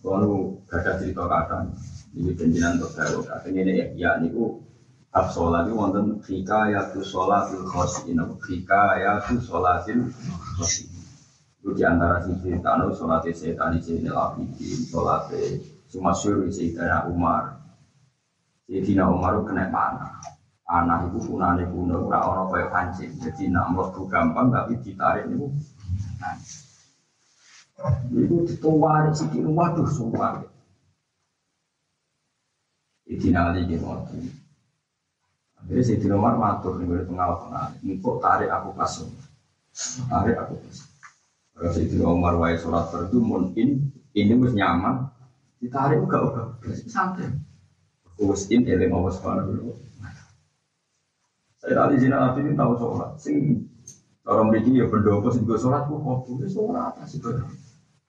A: Kalau gada cerita kadang Ini penjinan gawe Kadang ini ya Ya niku Ab sholat itu wonten Hikayatu sholatil khosin Hikayatu sholatil khosin Itu di antara sisi cerita no Sholatil setan Sayyidina Abidin Sholatil Sumasyur Sayyidina Umar. Sayyidina Umar kena panah. Anak itu punane kuno Ora orang kaya pancing Jadi nak melebu gampang Tapi ditarik itu dituwari sikit, waduh sumpah. Idina Ali di waktu. Akhirnya si Umar matur nih gue pengawal pengawal. Engkau tarik aku pasung, tarik aku pasung. Kalau si Umar wae sholat fardu mungkin ini mus nyaman, ditarik gak udah santai. Kus in eling Allah wa Saya tadi Zina Nabi ini tahu sholat, sing orang begini ya berdoa sing gue sholat, gue gue sholat sih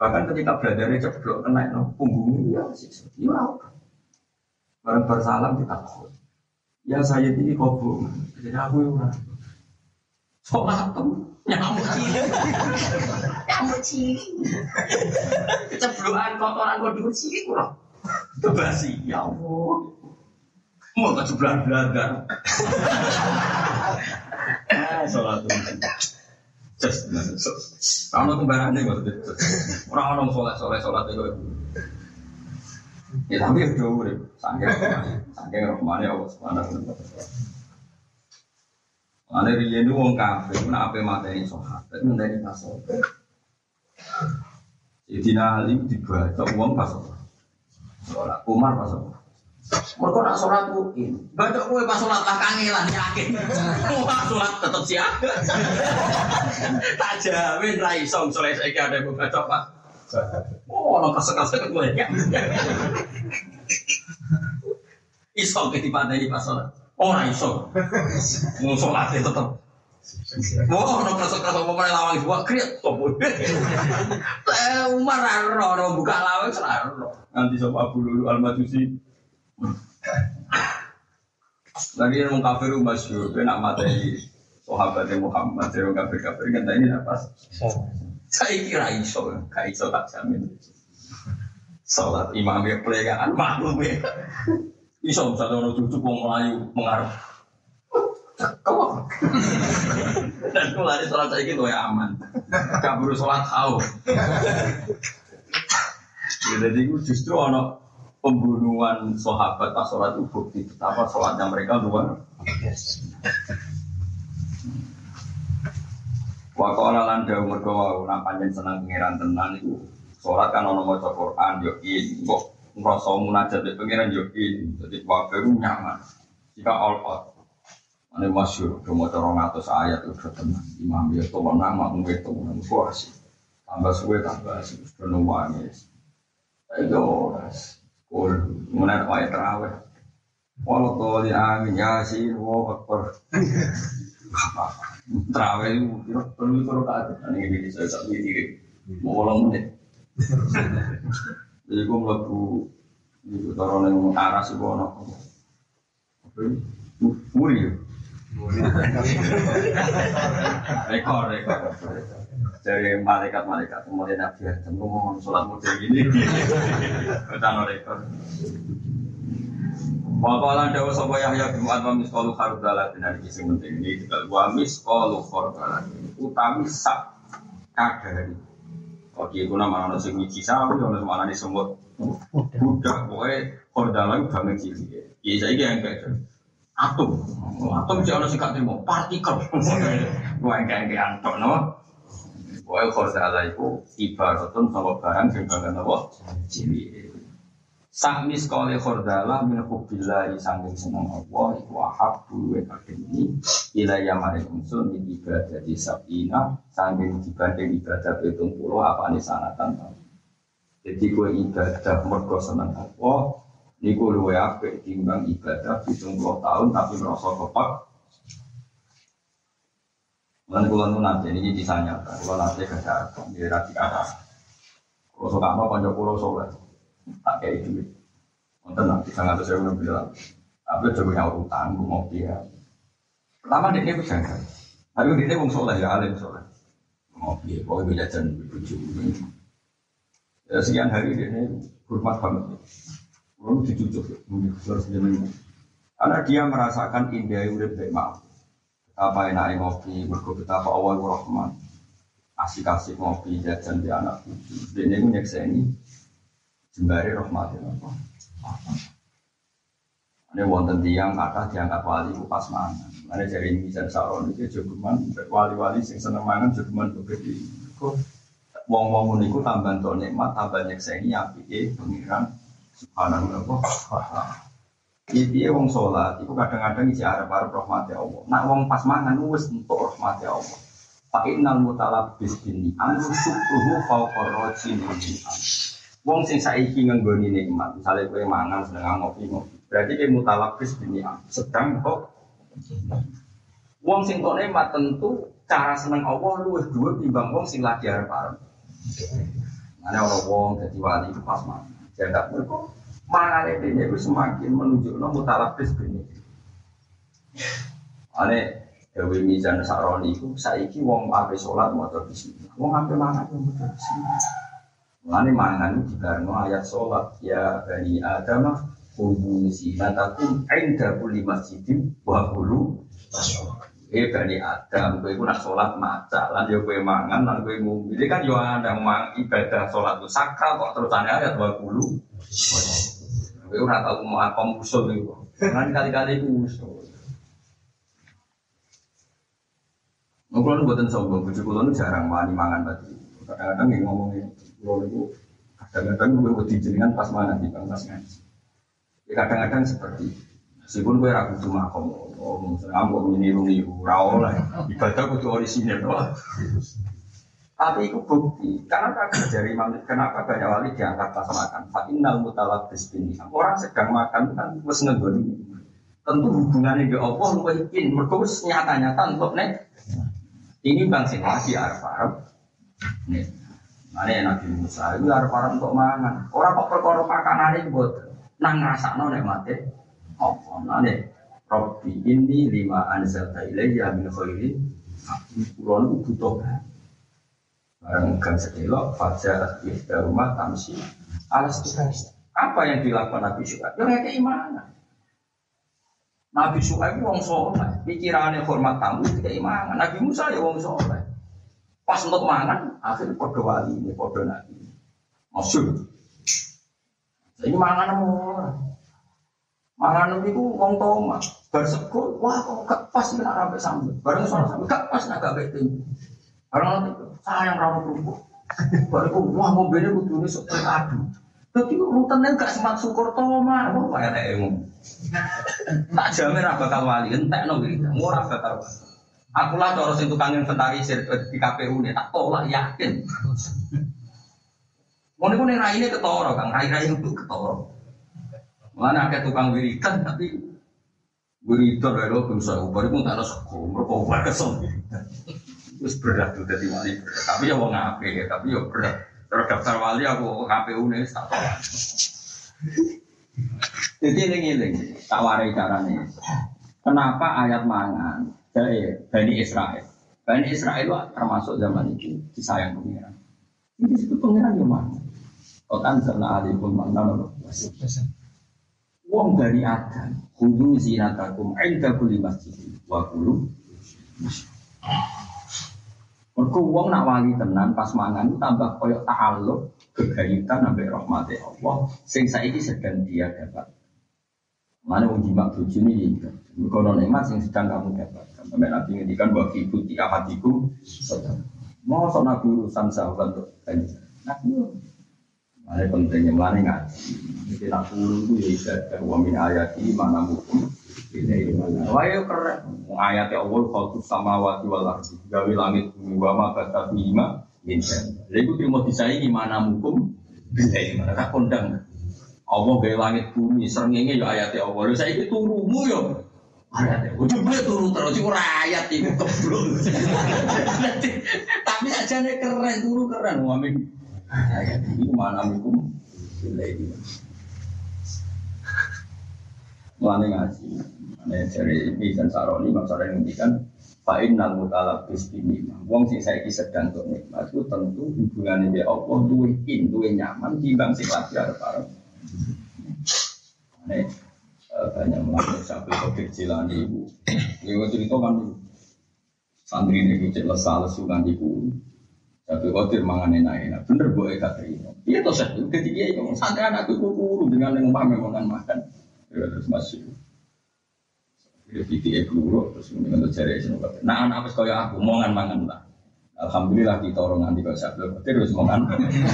A: Bahkan ketika belajarnya ceblok kena no, punggung ya siksa. Ya apa? Barang bersalam kita kau. Ya saya ini kobong. Jadi aku yang ora. Sholat tuh nyamuk cilik. Nyamuk cilik. Keceblokan kotoran kodok cilik kurang. Kebasi ya Allah. Mau keceblokan belajar. Eh, (laughs) sholat tuh. Kamu kembaran nih maksudnya. Orang orang sholat sholat itu. Ya tapi itu rahmani Allah subhanahu. Mana apa sholat. Jadi nali dibaca uang pas sholat. Sholat Umar pas sholat. Mereka nak sholat mungkin. Baca kue pas sholat lah kangelan yakin. Wah sholat tetap siaga. tak jamin rai song sholat saya ada baca pak. Oh, lo kasar kasar gue ya. Isom ketipan dari pas sholat. Oh, isom. Mau sholat itu tetap. Wah, ono kerasa-kerasa apa mana lawang buat kriat sopo. Eh, Umar ora buka lawang ora. Nanti sapa Abu Lulu Al-Majusi lagi yang kafir masyur, dia nak materi sahabatnya Muhammad, jadi kafir kafir kan ini apa? Saya kira iso, gak iso tak jamin. Salat imam ya pelegaan maklum ya. Iso misalnya orang cucu mau melayu mengarah. Kau dan kau lari sholat saya gitu ya aman. Perlu sholat tahu. Jadi justru ono pembunuhan sahabat pas sholat itu bukti betapa sholatnya mereka luar Wakola lan dawu mergo wau nampanjen seneng pangeran tenan itu sholat kan ono maca Quran yo in. Kok ngrasa munajat di pangeran yo in. Dadi nyaman. Jika all out. Ane masyur, cuma corong atas ayat itu tenang. Imam ya tuh nama mungkin itu nang kuasi. Tambah suwe tambah suwe, sudah nangis. Ayo, Kul, mulai wae terawih. Walau di amin yasin, wow akbar. Terawih itu perlu terus kata. Ini ini saya tak diri. Mau ulang menit. Jadi gue melaku itu taruh yang aras itu anak. Muri ya. Rekor, rekor. Dari malaikat-malaikat kemudian Nabi Adam ngomong sholat model ini. Kita rekor. Wakalan dawa sapa Yahya bin Mu'ad wa miskalu khardala dan hari sing penting ini juga wa miskalu khardala utami sak kadari. Oke, itu nama anak sing wiji sawi, ono mana nih semut budak, pokoknya khardala itu banget cilik. Iya saya yang kayak atom, atom jangan sih kak terima partikel. (laughs) Yang kayak kayak antok, no. Pokoknya khardala itu ibaratun sama barang yang banget apa? Cilik. Sami sekali khordala min hubbillahi sangking seneng Allah iku ahabbu wa kadeni ilaya maring unsur min ibadah di sabina sangking dibanding ibadah pitung puluh apa ini sanatan? Jadi gue ibadah mergo seneng Allah niku luwe apik timbang ibadah pitung puluh tahun tapi merasa kepak Lan kula nu nanti ini disanya, kula nanti kerja, dia rati kata. Kalau suka apa kanca kula soleh, tak kayak duit. Untuk nanti sangat saya udah bilang, tapi coba yang utang, gue mau dia. Pertama dia itu jangan, tapi dia pun soleh ya alim soleh. Mau dia, pokoknya beda jajan lucu. Ya sekian hari dia ini hormat banget. Lalu dicucuk, mungkin harus dia Karena dia merasakan indah urip baik maaf. Betapa enaknya ngopi, mergo betapa awal rahman. Asik-asik ngopi, jajan di anak cucu. Dia ini nyekseni jembari rahmatin Allah. Ini wonten tiang kata diangkat wali ku pas mangan. Ada dari misal saron itu jogeman wali-wali sing seneng mangan jogeman begitu. Kok wong-wong niku tambah nikmat tambah nyekseni apike pengiran subhanallah Iya wong sholat, itu kadang-kadang isi arab-arab rahmati Allah. Nak wong pas mangan wis untuk rahmati Allah. Pak Inal mutalabis bini anu syukruhu fauqa rojin Wong sing saiki ngenggoni nikmat, misalnya kue mangan sedang ngopi ngopi, berarti kue mutalabis bini sedang kok. Wong sing kok nikmat tentu cara seneng Allah luwih dua timbang wong sing lagi arep arep. Mana orang wong jadi wali pas mangan, jangan mereka mangan ini semakin menunjukkan mutalabis bini. Ane Dewi Mizan Saroni itu saiki wong ape sholat mau bismillah, wong ape mangan mau bismillah. Mulane mangan dibarno ayat sholat ya bani Adam kudu zinatakum inda kulli masjidin wa kulu Eh bani Adam, kowe iku nak sholat maca, lan yo kowe mangan, lan kowe ngombe. Ini kan yo ada ibadah sholat itu sakral kok terus ayat wa kulu. Kowe ora tau mau apa usul iku. Kan kali-kali iku usul. Mungkin buatan sombong, bujuk kulon jarang wani mangan tadi. Kadang-kadang yang ngomongin kulon itu kadang-kadang gue wedi jenengan pas mana di pas ngaji. Ya kadang-kadang seperti. Meskipun gue ragu cuma kamu, oh, ngamuk meniru niru, rawol lah. Ibadah kudu orisinil, wah. Tapi itu bukti, kagak dari manusia, kenapa banyak wali diangkat pas makan? Fa'inal mutalabis bini. Orang sedang makan kan wes ngegoni. Tentu hubungannya di Allah lu yakin, mereka nyata-nyata untuk. Ini bang sing lagi arab arab. Nih, mana Nabi Musa itu arab untuk mangan. Orang kok perkara makanan itu buat nang rasa mati. Apa nane? Robbi ini lima anzalta ilayya min khairin. Kulon butuh Barang gang sedelok, fajar iftar rumah tamsi. Alas Apa yang dilakukan Nabi Syuaib? Ya kayak keimanan. Nabi Syuaib wong soleh, pikirannya hormat tamu itu keimanan. Nabi Musa ya wong soleh. Pas untuk mangan, akhirnya podo wali ini, podo nabi. Masyur. Ini mangan sama orang. Mangan itu wong toma. Bersekul, wah kok gak pas ini sampai sambil. Bareng soal sambil, gak pas nak gak beting. Nanti, sayang rawat kerupuk. (laughs) Bariku, wah mobilnya kudu ini sok adu. Tapi rutennya gak semat syukur toma. Wah kayak temu. (laughs) Tak jamin apa bakal wali, entek no gitu. Murah bakal wali. Aku lah cara sing tukang inventarisir di KPU nih tak tolak yakin. Mau nih nih raine ketoro kang, rai rai itu ketoro. Mana ada tukang wiridan tapi wiridan dari lo bisa ubah itu tak ada sekolah, berkobar kesel. Terus berat tuh dari wali, tapi ya mau ngape ya, tapi ya berat. Terus daftar wali aku KPU nih tak. Jadi eling-eling, tak warai caranya. Kenapa ayat mangan dari Bani Israel? Bani Israel itu termasuk zaman itu disayang pengiran. Ini disebut pengiran yang mana? Otan serna mana loh? Wong dari Adam, kudu zinatakum inda kulli masjid wa kulu. Mergo wong nak wali tenan pas mangan tambah koyok ta'alluq kegayutan sampai rahmati Allah sing saiki sedang dia dapat. Mana wong jimak bojo ini ya. Mergo ono nikmat sing sedang kamu dapat. Sampai Nabi ngendikan wa fi buti ahadikum sedang. Mau sok nabi urusan sahabat untuk ganjar. Ada pentingnya mana ngaji. Jadi nak puluh itu ya ibadah wa min ayati mana mukum ini. Wah ya keren. Ayat ya Allah khalqus samawati wal ardi. Gawe langit bumi wa ma bima minsan. Jadi itu mau disaingi mana mukum bila ini mana tak kondang. Allah gawe langit bumi serengenge ya ayat ya Allah. Saya itu turumu ya. Ayat ya. Coba turu terus itu ayat itu keblok. (laughs) Tapi aja keren turu keren. Wa min ayat ini mana mukum bila ini. Mulane ngaji. Mulane dari Ibn Saroni, Imam Saroni ngendikan Fa'in nal mutalabis bini Wong sing saiki sedang untuk nikmat itu tentu hubungannya dengan Allah duwe in, duwe nyaman timbang sing lagi arep-arep. Ane banyak melakukan sampai kodir jilani ibu. Ini cerita kan santri ini cek lesal lesu kan ibu. Tapi kodir mangan enak-enak. Bener bu Eka terima. Iya toh saya ketika itu santri anakku kuru dengan yang makan makan. Ya terus masuk. Ya pitik peluru terus kemudian untuk cari sini. Nah anak apa kaya aku mongan mangan lah. Alhamdulillah kita orang nanti kalau saya belum terus mongan.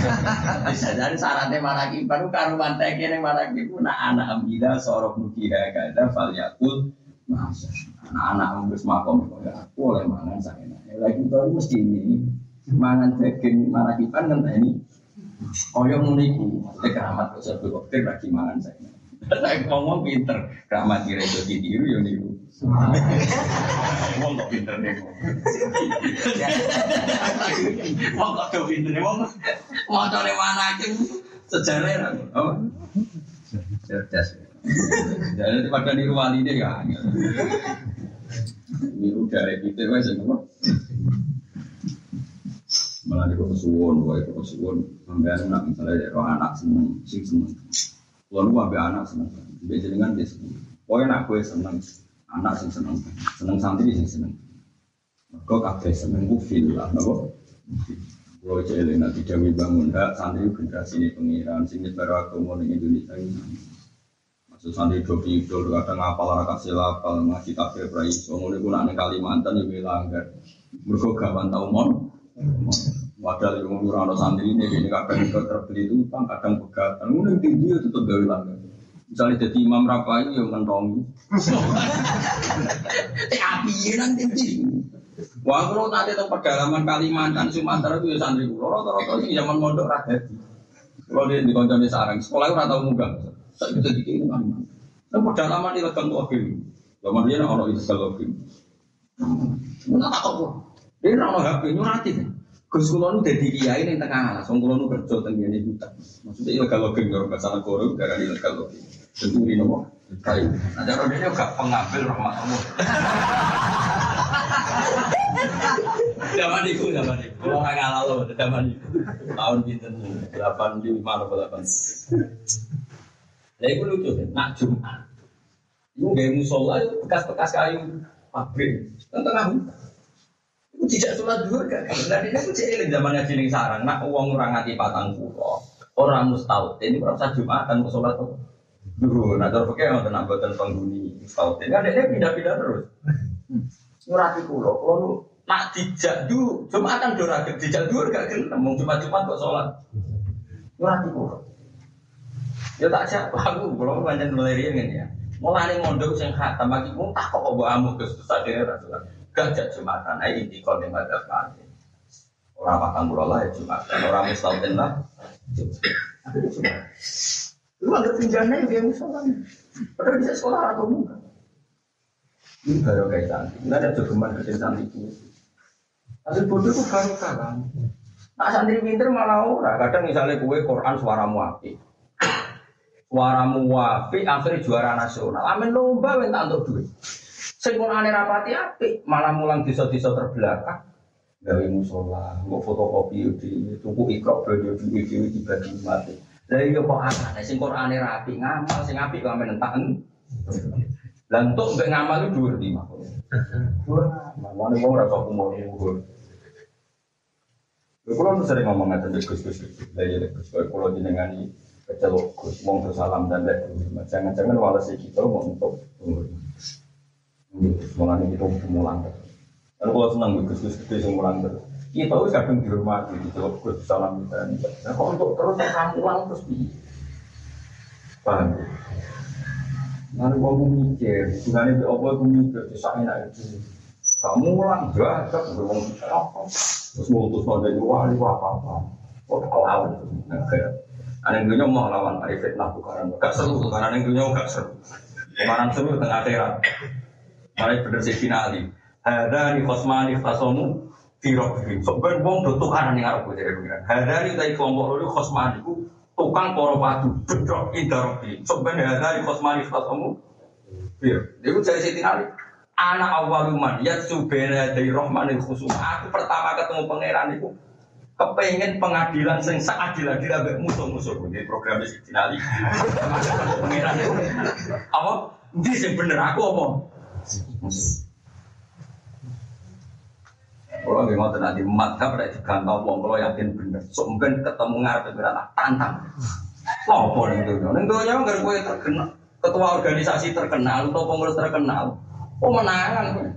A: (laughs) Bisa jadi syaratnya mana baru karuan teki yang mana pun nak anak amida sorok nukiha kada fal yakul masa anak-anak ambus makom kaya aku oleh mangan saya. Lagi tahu mesti ini mangan daging kipan kan ini. Koyo muniku, keramat kok satu koktir lagi mangan saya. Saya ngomong pinter, gak mati redo ditiru ya niru. Ngomong kok pinter nih. Ngomong (laughs) kok tuh pinter nih, ngomong mau cari mana aja sejarah Oh, cerdas. Jadi pada niru wali deh ya. Niru dari kita wes. Malah di kesuwon, gue kesuwon, sampai anak misalnya anak seneng, sing seneng. Kalau lu ambil anak seneng, dia jenengan dia seneng. Pokoknya anak gue seneng, anak sing seneng, seneng santri sing seneng. Kau kabeh seneng ku fil lah. Kalau jadi nanti Dewi bangun, dak santri generasi ini pengiran, sing nyebar agama di Indonesia ini. Maksud santri do pidol, kadang ngapal ora kasih lapal, ngaji kabeh prai. Soalnya gue nak Kalimantan ya langgar. Mereka gawan tau mon. Padahal yang ngurang santri ini, ini kadang terbeli itu utang, kadang pegatan. Ini tinggi itu tetap gawe langgar. Misalnya jadi imam rapai yang kentongi. Teh api nanti nanti. Wah, kalau nanti itu pedalaman Kalimantan, Sumatera itu ya santri kulo. Rata-rata sih zaman mondok rakyat. Kalau dia di konco di sarang, sekolah itu rata muga. Saya bisa dikirim Kalimantan. Dan pedalaman di legang tuh. Zaman dia orang itu akhir. Mana tak kok? Nak orang HP nyurati. Gus kulo nu dadi kiai ning tengah alas, kulo nu kerja teng ngene hutan. Maksudnya ilegal login karo bahasa negara gara ilegal login. Tentu ini nopo? Kayu. Nah, cara dia gak pengambil rahmat Allah. (laughs) Zaman itu, zaman itu. Kalau nggak ngalah loh, zaman itu. Tahun pinten delapan lima atau delapan. Nah, itu lucu? Nak Jumat. Itu musola bekas-bekas kayu pabrik. Tengah. Tidak sholat dulu kan? Nah, ini aku cilik zaman ngaji ning sarang. Nak uang orang ngati patang pulau. Orang mustaut. Ini merasa Jumatan mau sholat tuh. Dulu, nah terus pakai yang tenang buatan penghuni mustaut. Ini kan dia pindah-pindah terus. Nurati pulau, kalau lu nak dijak dulu, Jumatan dora dijak dulu gak gelem. Mau Jumat-Jumat kok sholat. Nurati pulau. Ya tak jak, aku kalau banyak melirian kan ya. Mulai mondok sing khatam pun tak kok bawa amu ke sadene rasulah. Gajah Jumatan, nah ini kalau ada mati. Orang pulau lah ya Jumatan, orang mustahil lah. Lu ada pinjana yang dia musola. Padahal bisa sekolah atau bukan. Ini baru kayak. Nggak ada jogeman kerja itu. Hasil bodoh itu baru kan. Nah santri pinter malah ora. Kadang misalnya kue Quran suaramu api. Suaramu api akhirnya juara nasional. Amin lomba minta untuk duit. Sing Qurane rapati api, malah mulang desa-desa terbelakang. Gawe musola, mau fotokopi di tuku ikro belajar di di dibagi mati. Lah iya kok aneh sing Qurane rapi ngamal sing apik kok amen entak. Lah entuk mbek ngamal itu dhuwur di mah. Dhuwur. Mamane wong ora sok umur dhuwur. Kulo sering ngomong ngaten Gus. Lah iya Gus koyo kulo jenengani kecelok Gus wong salam dan lek jangan-jangan walase kita mau untuk. Mulane kita mulang. Lalu kalau senang Gus Gus gede sing mulang terus. Kita itu kadang di Gus Gus salam dan Nah kok untuk terus mulang terus di paham? Nanti gua mikir, sebenarnya di apa gua mikir, bisa enak itu. Kamu ulang gak, gak berwong apa? Terus ngutus pada wali apa apa? Lawan itu, negara. Ada yang dunia mau lawan dari fitnah bukan, gak seru, karena yang dunia gak seru. Kemarin seru tengah akhirat. Malah bener sih finali. Ada di kosmani fasomu firok birim. Sebenarnya wong do tukaran yang arep jadi pengiran. Ada di tadi kelompok loro kosmani ku tukang poro padu bedok indarobi. Sebenarnya ada di kosmani fasomu firok. Dia cari sih finali. Anak awaluman ya subena dari rohman khusus. Aku pertama ketemu pangeran itu kepengen pengadilan sing seadil adil ambek musuh-musuh di program di finali. (laughs) Pangeran itu apa? Ini sing bener aku apa? Kalau nggak mau nanti madhab pada digantau wong kalau yakin bener. So mungkin ketemu ngarep berat tantang. Apa nih itu? Tuh nyawa nggak gue terkenal ketua organisasi terkenal atau pengurus terkenal. Oh menangan.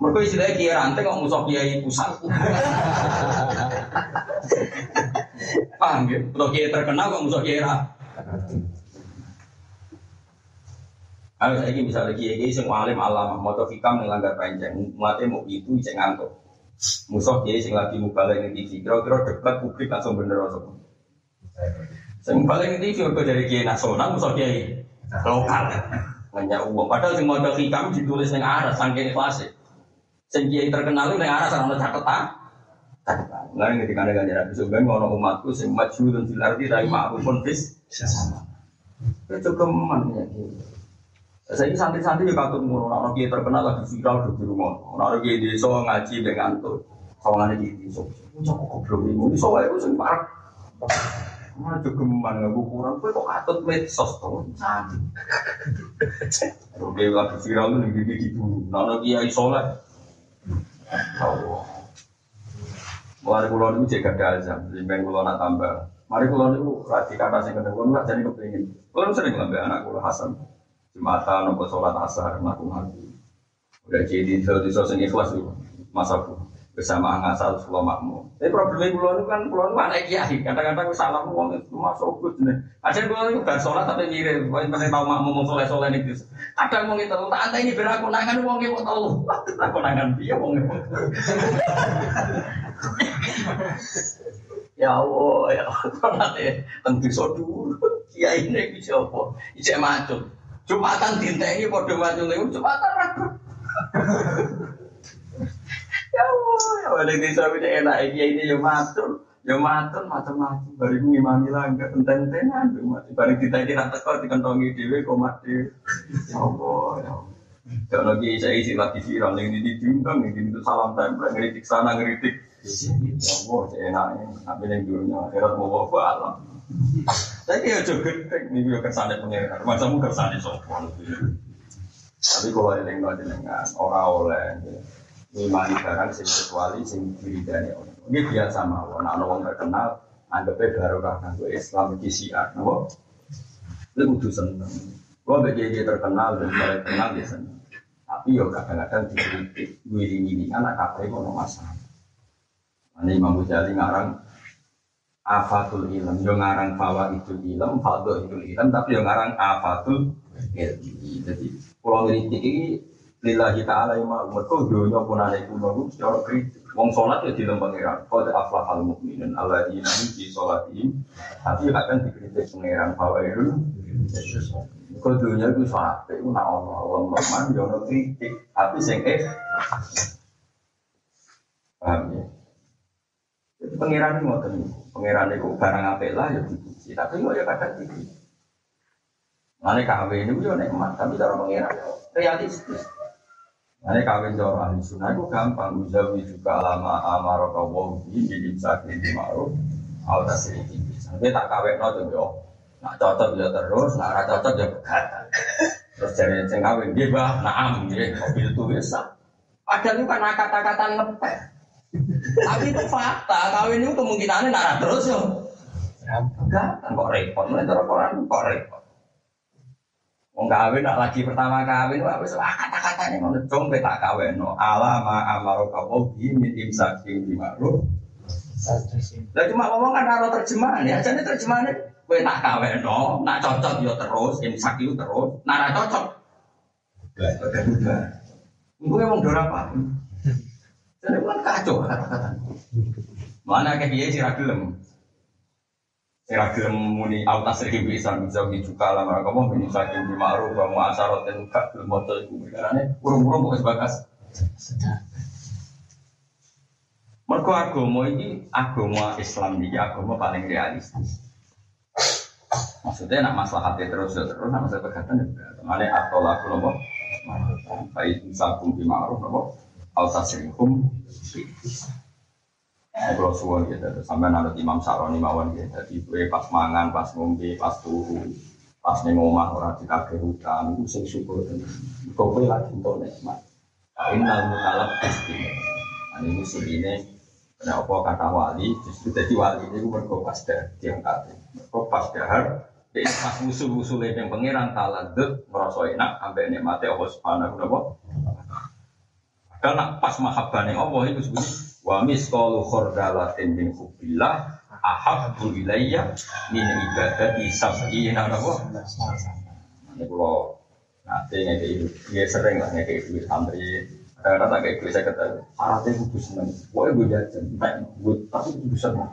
A: Mereka istilahnya kiai rantai kok musuh kiai pusat. Paham ya? Atau kiai terkenal kok musuh kiai rantai. Ayo saya ini misalnya kiai kiai sing alim alam, mau hikam melanggar panjang, mati mau itu cek ngantuk. Musuh kiai sing lagi mubalek ning TV, kira-kira debat publik langsung bener apa? Sing mubalek ning TV kok dari kiai nasional, musuh kiai lokal. Hanya uang. Padahal sing mau hikam ditulis ning aras, saking kelas. Sing kiai terkenal ning aras ana catatan. Catatan. Lain ketika ada ganjaran sebenarnya ngono umatku sing maju dan fil ardi dari ma'rufun bis. Itu keman ya. Saya ini santri-santri juga katut ngono, orang kiai terkenal lagi viral di rumah, orang kiai desa ngaji dengan tuh, kawangannya di desa. Cok goblok ini, ini soalnya itu sing parah. Mana juga nggak kurang, kue kok katut medsos tuh, santri. Kiai lagi viral itu nih di dulu, orang kiai. Allah. Mari kulon itu jaga dalzam, limbang kulon nak tambah. Mari kulon itu rati kata sing kedua, kulon jadi kepingin. Kulon sering lambe anak kulon Hasan. Jumatan nopo sholat asar mlaku mati. Udah jadi di desa sing ikhlas itu masa bersama ngasal sekolah makmum. Tapi problemnya pulau itu kan pulau anak kiai. Kadang-kadang salah uang itu masuk gue nih. Ada pulau itu gak sholat tapi mirip. Pokoknya penting tahu makmum mau soleh soleh nih. Kadang mau itu tak ada ini beraku nangan uang itu tahu. Aku nangan dia uang itu. Ya Allah, ya Allah, (laughs) tentu so dulu. Kiai ini bisa apa? Ijek macam. Jumatan dintengi pada macam itu. Jumatan ragu. Ya Allah, ya di desa ini enak, ya ini ya matur, ya matur, macam-macam. Bari ngimami langga, enten-entenan, bari kita ini rata kau dikentongi dewe, kau mati. Ya Allah, ya. Kalau lagi saya isi lagi viral, yang ini diundang, ini salam tempel, ngeritik sana, ngeritik. Ya Allah, saya enaknya, tapi yang dulunya, akhirat mau bawa alam. Saya kira juga gede, ini juga kesannya pengeran, macammu kesannya sopan. Tapi kalau yang nggak jenengan, orang oleh, ngimani barang sing kecuali sing diridani orang. Ini biasa mawon. Orang terkenal anggapnya baru kanggo Islam iki siar, napa? Itu kudu seneng. Kalau BJJ terkenal dan mulai kenal ya seneng. Tapi yo kadang-kadang dikritik, wiring-wiring anak kafe kono masalah. Ini Imam Ghazali ngarang afatul ilm, yo ngarang fawa itu ilm, fadl itu ilm, tapi yo ngarang afatul ilmi. Jadi kalau kritik ini lillahi ta'ala ima mereka dunia pun ada iku nunggu secara kritik wong sholat ya di lembang pangeran. Qad aflahal mu'minun alladzina hum fi sholatihim tapi akan dikritik pangeran bahwa itu kau dunia itu sholat itu nak Allah Allah leman ya ono kritik. Tapi sing eh paham ya? itu pangeran itu ngoten pangeran itu barang apik lah ya dipuji tapi kok ya kadang kritik Nanti kawin itu ya nikmat, tapi cara pangeran realistis. Ini kawin jauh ahli sunnah itu gampang. Uzawi juga lama amaro kawaw di bidim sakit di ma'ruf. Al tasiri Nanti tak kawin no tuh yo. Nak cocok ya terus, nak rata cocok ya begatan. Terus jadi yang kawin dia bah, naam dia mobil itu bisa. Padahal itu kan kata-kata ngepet. Tapi itu fakta, kawin itu kemungkinannya nak terus yo. Enggak, kok repot, mulai orang kok repot. Wong kawin nak lagi pertama kawin wah wis kata-katane ngono dong tak kawin no ala ma amaro kawo bi min imsakin bi ma'ruf. Lah cuma ngomong kan karo terjemahan ya, jadi terjemahan kowe tak kawin no, nak cocok yo terus imsak yo terus, nak ora cocok. Gue emang dorang apa? Jadi kan kacau kata-kata. Mana kayak dia sih ragilem. Ira gelem muni au tasrih bisa bisa juga lama kamu bin saking di ma'ruf wa mu'asyarat dan gak gelem moto iku karena urung-urung kok sebagas. Mergo agama ini agama Islam ini agama paling realistis. Maksudnya nak masalah hati terus ya terus, nak masalah pegatan ya Mana atau lagu nopo, baik sakum di ma'ruf nopo, au tasrihum kalau suwon gitu, sampai nanti Imam Saroni mawon gitu, jadi gue pas mangan, pas ngombe, pas turu, pas nih ngomah orang di kaki hutan, sing syukur Kau gue lagi untuk nikmat. Innal mutalab istimewa. Ini musuh ini, kenapa kata wali, justru jadi wali ini gue berkopas dah, diangkat. Berkopas dahar, pas musuh-musuh yang pangeran taladut, merasa enak, sampai nikmatnya Allah subhanahu wa ta'ala. Karena pas mahabbah Allah itu sebenarnya Wa misqalu khordalatin min hubbillah ahabbu ilayya min ibadati sab'ina napa? Ini kalau nanti ngeke ya sering lah ngeke duit santri. Kadang-kadang kayak gue saya kata syaratnya gue seneng pokoknya gue jajan gue tapi gue seneng.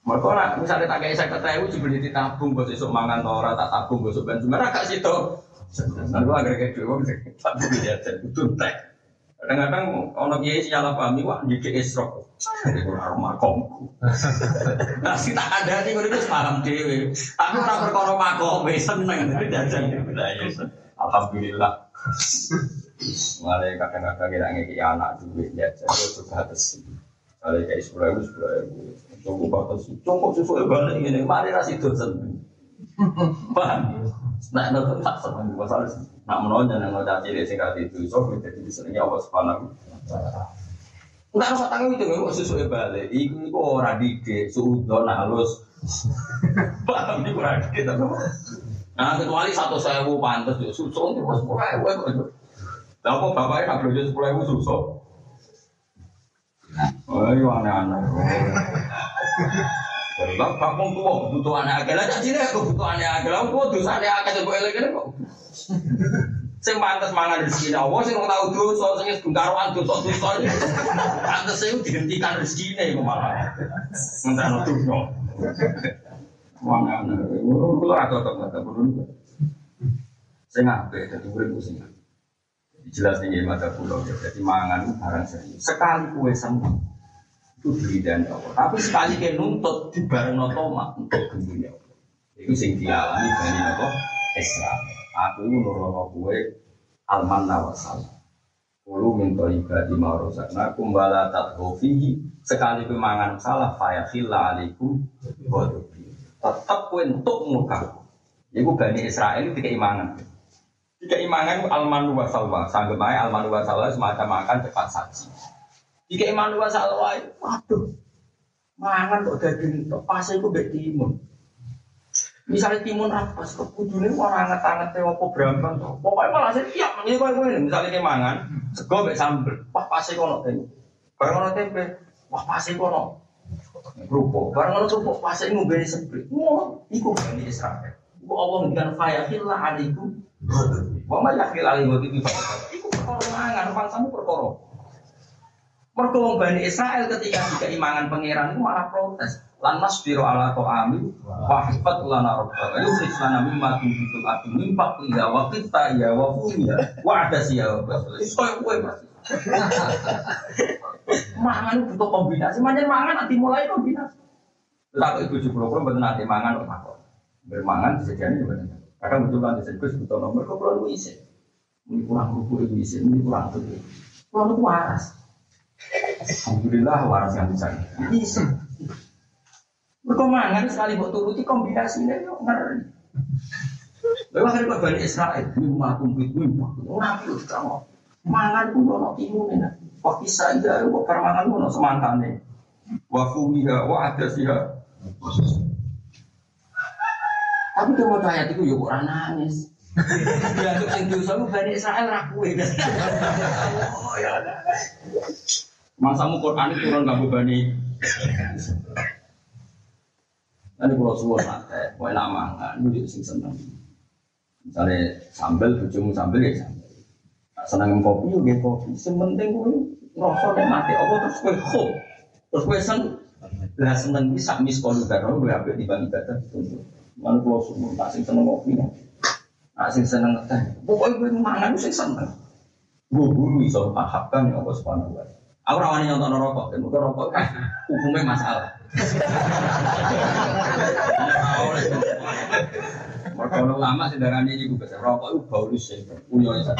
A: Mereka nak misalnya tak kayak saya kata gue juga ditabung buat besok mangan tora tak tabung besok ben cuma agak situ Nanti gue agak kayak gue bisa tak gue jajan itu teh Kadang-kadang ono kiai salah pahami wah didik esrok. Jadi kurang makomku. Nah, si tak ada nih gue itu paham dewi. Tapi orang perkara makom, seneng jadi jajan. Alhamdulillah. Mulai kadang-kadang kita ngeki anak duit jajan itu juga atas. Kalau kayak sepuluh ribu sepuluh ribu. Cukup batas, cukup sesuai balik ini. Mari rasi dosen. Paham? Nah, itu tak seneng. Nak menolong jangan ngocah cilik sing kati itu so jadi disenengi Allah Subhanahu Enggak usah tanggung itu nggak susu balik. Iku iku ora dike halus. (laughs) Paham iku ora dike. Nah kecuali satu sewu pantas yo susu itu sepuluh ribu. Lah kok bapaknya nak belanja sepuluh ribu susu? Oh, iya aneh-aneh. Lah kamu tua kebutuhannya agak lah jadi kebutuhannya agak lah kok dosane coba elek kok. Sing pantes mangan rezeki Allah sing ora tau dosa sing wis karuan dosa dosa. Pantes dihentikan rezekine kok malah. Ngentrano dosa. Mangan. Kulo ora cocok mata perlu. Sing apik dadi urip jelas nih mata pulau jadi mangan barang sekali kue seneng itu dan Allah. Tapi sekali ke nuntut di bareng otoma untuk dunia. Itu sing dialami dari apa? Islam. Aku nurono kue alman nawasal. Kulu minta ibadi maurosakna kumbala tathofihi sekali pemangan salah fayahilla alikum. Tetap kue untuk muka. Ibu bani Israel itu keimangan. Keimangan alman wasalwa. Sanggup aja alman wasalwa semacam makan cepat saji. Jika iman dua salwa, waduh, mangan kok daging tok pas itu mbek timun. Misalnya timun apa, kebudune orang anget-anget apa berambang to. Pokoke malah sih tiap kowe kowe misalnya ki mangan sego sambel. Wah pas iku ono tempe. Bareng ono tempe, wah pas iku ono kerupuk. Bareng ono kerupuk pas iku ngombe sebel. Ngono iku bani Israel. Iku Allah ngendikan fayahillah alaikum. Wa ma yakhil alaikum Iku perkara mangan, bangsamu perkara. Mergo Bani Israel ketika imangan pangeran itu malah protes. Lan nasbiru ala ta'ami wa hifat lana rabbaka. Yusris lana mimma tunbitul ardu min faqliha wa qitta ya wa fumiya wa adasiya wa basul. Kowe Mas. Mangan butuh kombinasi, manjan mangan nanti mulai kombinasi. Lalu ibu jublo pun betul nanti mangan kok makok. Bermangan disediakan juga benar. Kadang betul nanti saya butuh nomor kok perlu isi. Ini kurang ibu isi, ini kurang tuh. Kurang itu waras. Alhamdulillah waras yang bisa. Bisa. Berkemangan sekali buat turuti kombinasinya yuk ngeri. Lalu akhirnya kau bani Israel, mimma tumpit mimma, nabi itu kamu. Mangan pun ono timun ini. Wah bisa aja, kok permangan pun ono semangkane. Wah fumiha, wah ada sih Tapi dia mau tanya itu yuk orang nangis. (laughs) Ya, sing dosa lu bani Israel rakue. (laughs) Oh ya. Mangsamu Quran itu turun kamu bani. Nanti kalau suwon nate, mau enak mangan, itu sing seneng. Misalnya sambel, bujumu sambel ya sambel. Nah, seneng kopi, ya kopi. Sementing gue ngerasa nek mati, apa terus gue ho, terus gue sen. Lah seneng bisa miskolu karo gue ambil di bang ibadah. Mana kalau suwon, tak sing seneng kopi. Nah, sing seneng teh. Pokoknya gue mangan, sing seneng. Gue bulu iso pahabkan ya Allah ta'ala. Aku rawani nyontok rokok, dan bukan rokok kan hukumnya masalah. Mereka lama sih ini juga bisa rokok itu bau sih, punya itu.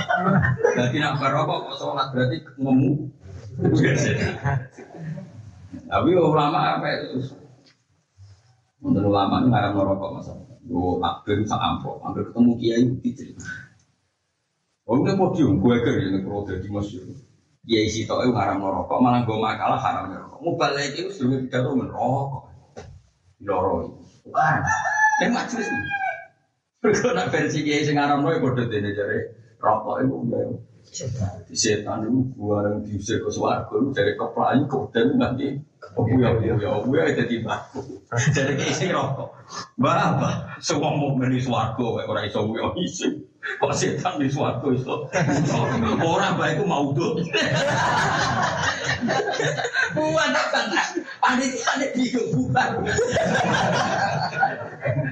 A: Jadi nak berokok kok sholat berarti ngemu. Tapi ulama apa itu? Untuk ulama ini ngarang merokok masalah. Yo takbir sak ampok, hampir ketemu kiai dicerita. Oh ini podium, gue ker ini kalau jadi masyur. Ya isi tau itu haram merokok, malah gue makalah haram merokok. Mau balik itu sebelum kita tuh merokok. Loro bukan. Yang majelis Berkena versi kiai sing haram merokok bodoh dene jare rokok itu ya. Di setan itu gua yang diusir ke suarga itu dari keplayu kemudian nanti iya iya, iya itu tiba. Jadi isi rokok. Bapak, semua mau beli suarga, orang iso gue isi. Kok setan di suatu itu orang baik itu mau tuh. Buat apa? Panitia ada bingung bukan.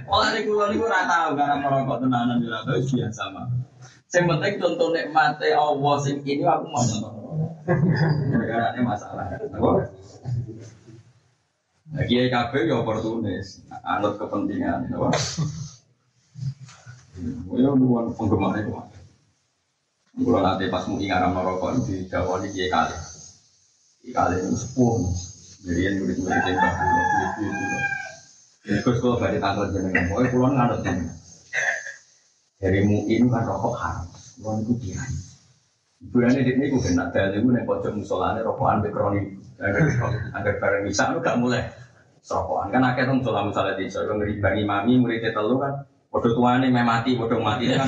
A: Olah di kulon itu rata karena merokok tenanan di rata biasa mah. Yang penting contoh nikmati Allah sing ini aku mau nonton. Gara-gara ini masalah. Nah, kiai kabeh ya oportunis, anut kepentingan? Ya luar penggemar itu. Kalau nanti pas mau ingat merokok di Jawa di kiai kali, di kali itu sepuh. Jadi yang murid-murid yang bahu, itu itu. Jadi terus kalau dari tanggal jenengan, mau pulang ngadot jenengan. Dari muin kan rokok haram, pulang itu dia. Bulannya di sini gue kena dalil gue nih pojok musolane rokokan bekroni agar bareng bisa lu gak mulai rokokan kan akhirnya musola misalnya di sana ngeri bangi mami muridnya telu kan Bodoh tuane meh mati, bodoh mati kan.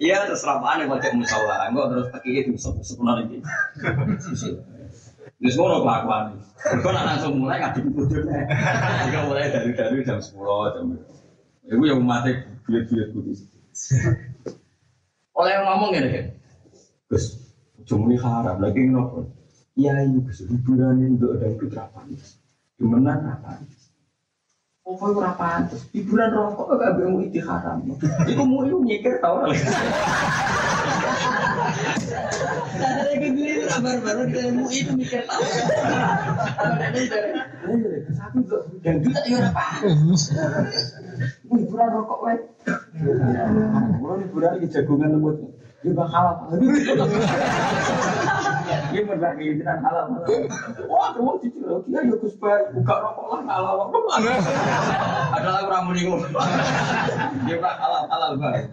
A: Iya terus rapane wajah musola, enggak terus teki itu sepenuh ini. Terus ngono kelakuan. Kau nak langsung mulai ngadep bojone. Jika mulai dari dari jam sepuluh jam. Ibu yang mati biar-biar putih. Oleh yang ngomong ini kan, Gus, cuma ini haram lagi ngopo. Iya ibu Gus, hiburan itu ada putra panis. Gimana apa? Oh, kau ora pantes. Hiburan rokok gak mau itu haram. Iku mau itu mikir tau ora.
B: Ada yang gini baru-baru kita mau itu mikir tahu.
A: Kok dan kita ya ora pantes. Hiburan rokok wae. Hiburan jagungan lembut. Ya bakal apa? Ini berbagi dengan halal. Wah, kamu cicil lagi ya Gus Bay buka rokok lah halal. Ada lagi orang mendingung. Dia pak halal halal bay.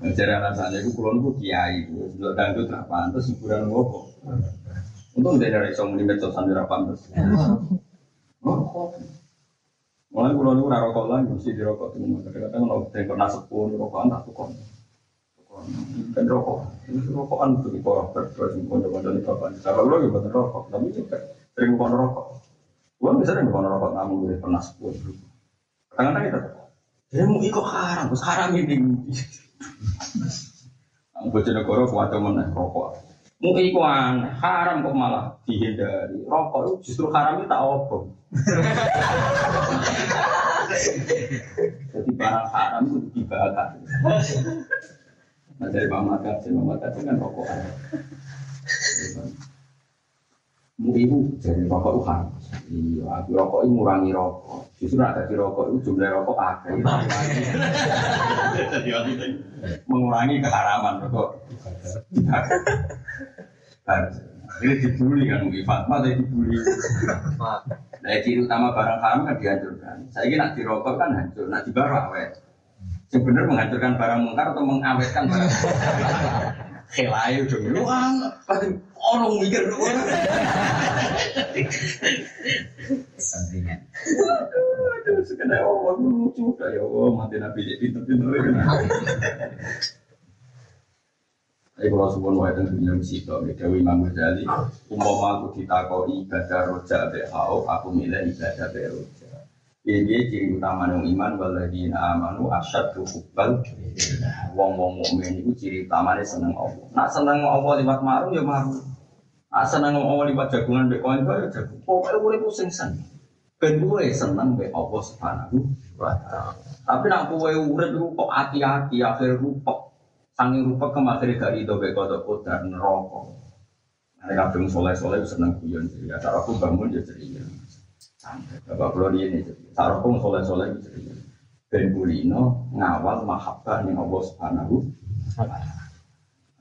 A: Jadi alasannya itu kulon itu kiai, untuk dangdut lah pantas hiburan ngopo. Untung dia dari song di medsos sambil pantas. Rokok. Mulai kulon itu rokok lagi, mesti dirokok tuh. Kadang-kadang kalau pernah sepuluh rokokan tak tukon. Dan rokok, ini rokokan tuh di bawah berdua sih konco-konco di bapak. Kalau lo juga rokok, tapi juga sering bukan rokok. Gua bisa sering bukan rokok, namun gue pernah sepuluh. Kadang-kadang kita, dia mau ikut haram, terus haram ini. Bojonegoro kuat mana rokok. Mau ikut haram kok malah dihindari. Rokok itu justru haram itu tak obong. Jadi barang haram itu dibakar. Nah dari Mama Kaji, Mama Kaji kan rokokan. Mu ibu jadi rokok itu haram. Iya, aku rokok itu ngurangi rokok. Justru ada di rokok itu jumlah rokok agak. Mengurangi keharaman rokok. Ini dibully kan, mungkin Fatma tadi dibully. Nah, ciri utama barang haram kan dihancurkan. Saya ini nak dirokok kan hancur, nak dibawa awet. Sebenarnya menghancurkan barang mungkar atau mengawetkan barang Khelayu dong, lu pasti orang mikir lu
C: Sandringan.
A: Aduh, sekedar Allah lucu dah ya Allah mati nabi jadi pinter-pinter Tapi kalau sebuah wae tentang dunia musik, kalau Dewi Imam Ghazali, umpama aku ditakoi ibadah roja BHO, aku milih ibadah beroja. Ini ciri utama yang iman waladina amanu asyad hubal Wong wong mukmin itu ciri utamanya seneng Allah. Nak seneng Allah lewat maru ya maru. Nak seneng Allah lewat jagungan be koin ya jagung. Pokoknya boleh pusing sen. Ben gue seneng be Allah subhanahu wa taala. Tapi nak gue urip itu kok hati-hati akhir rupak. Sangi rupak kemakhir gak itu be kodok kodar neraka. Ada kadang soleh-soleh seneng guyon jadi aku bangun ya ceria. Bapak pulau ini, sarapung soleh soleh gitu. Ben kulino ngawal mahabbah nih Allah subhanahu.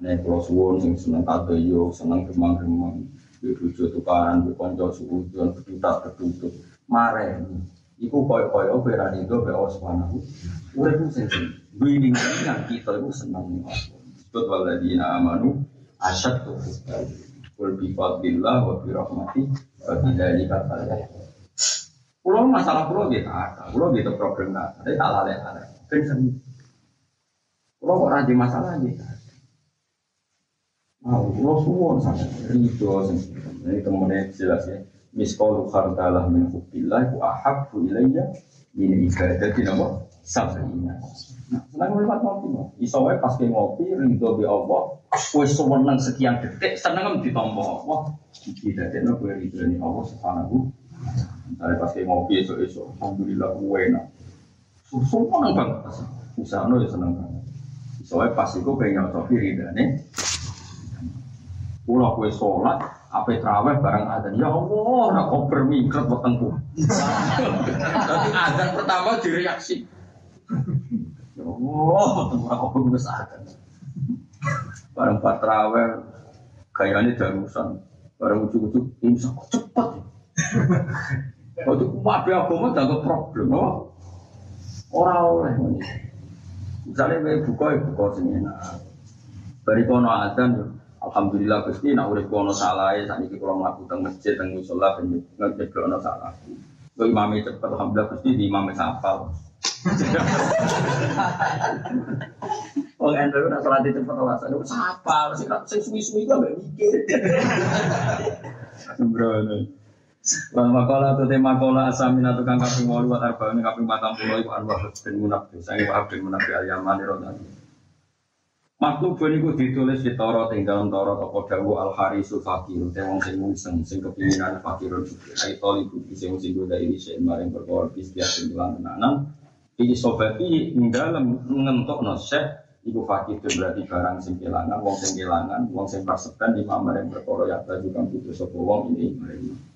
A: Nih pulau suwon sing seneng tadoyo, seneng gemang-gemang, dirujuk tukaran, dikonco suudon, berduta berdutuk, mare. Iku koyo-koyo berani itu be Allah subhanahu. Itu sing. Winning yang kita itu seneng nih Allah. Sebut waladina amanu asyad tuh. Kul bi fadlillah wa bi rahmati wa bi dzalika falyafrahu. Pulau masalah pulau gitu ada, pulau gitu problem ada, tapi tak lalai lalai. Kan Pulau kok rajin masalah gitu. Nah, pulau suwon sana, itu ini temennya jelas ya. Miskol khardalah min hubbillah ku ahabbu ilayya min ibadati nama sabrina. Nah, senang lewat ngopi mau. Iso wae pas ke ngopi ridho be Allah, kowe seneng sekian detik seneng ditampa Allah. Tidak ada kowe ridho ni Allah subhanahu Misalnya pas ngopi esok-esok, Alhamdulillah gue enak. Semua nang banget no ya seneng banget. Soalnya pas itu pengen nyocoki ridane. Pulau kue sholat, apa terawih barang adzan. Ya Allah, nak koper mingkret wetengku. Tapi adzan pertama direaksi. Ya Allah, wetengku nak koper wis adzan. Barang pas terawih, kayaknya darusan. Barang ujuk-ujuk, imsak cepet. (laughs) Waktu wabe agama tak problem, oh. Orang oleh Misalnya gue buka ya buka sini enak. Bari kono adzan yo. Alhamdulillah Gusti nak urip kono salah ya sakniki kula mlaku teng masjid teng musala ben nyeblokno salah. Kok imame cepet alhamdulillah Gusti di imame hafal. (laughs) Wong endo nak salat cepet ora sak hafal sing suwi-suwi kok mikir. Sembrono. Wal makola tu tema kola asamina tukang kaping wolu wa arba'in kaping patang puluh iku arwah bin munafik sange wa bin munafik al yamani rodani. Maklub niku ditulis di Taurat ing dalam Taurat apa dawu al harisul fakir te wong sing mungseng sing kepinginan fakirun ai tolibu sing sing goda ini sing maring perkara bisbiah sing lan tenanan iki sobati ing dalam ngentokno syekh iku fakir berarti barang sing kelangan wong sing kelangan wong sing praseban di maring perkara ya kang putus sapa wong ini maring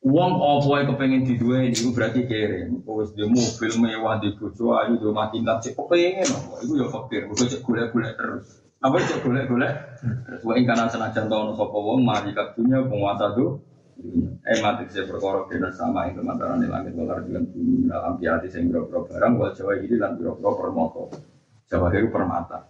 A: Uang apa yang kepengen diduai itu berarti kere. Kau di mobil mewah di bojo ayu di rumah tingkat cek kepengen apa? Itu ya fakir. Kau cek golek golek terus. Apa cek golek golek? Terus wae karena senajan tahun sopo wong mari kadunya penguasa tuh. Eh mati saya perkara kena sama itu mantaran langit walar dengan bumi dalam piati sing biro barang wal jawa ini lan biro permoto. Jawa itu permata.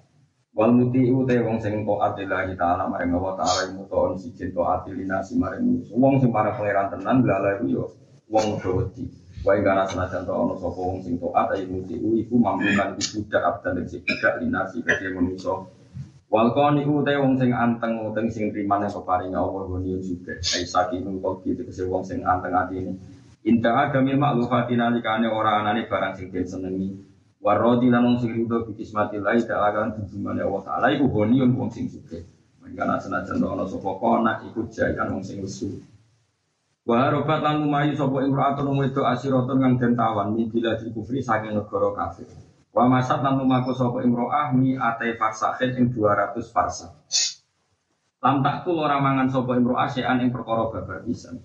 A: Wal muti u te wong sing taat lillahi ta'ala maring Allah ta'ala mutoon sijin taat linasi maring. Wong sing para pangeran tenan lala iku yo wong do wedi. Wae kana senajan to ana sapa wong sing taat ayo muti iku mampukan budak abdan sing budak linasi kaya manusa. Wal koni u te wong sing anteng uteng sing rimane peparing Allah goni juga. Ai sakinun qalbi tegese wong sing anteng atine. Inta adamil maklufati nalikane ora anane barang sing den senengi. Warodi lan wong sing rido bi kismatillahi ta'ala kan tunjungane Allah taala iku goniun wong sing sugih. Mangkana senajan ana sapa kona iku jayan wong sing lesu. Wa robat lan lumayu sapa imra'atun wedok asiratun kang den tawan min bila kufri saking negara kafir. Wa masat lan lumaku sapa imra'ah mi ate farsahin ing 200 farsa. Lam taktul ora mangan sapa imra'ah sean ing perkara babar pisan.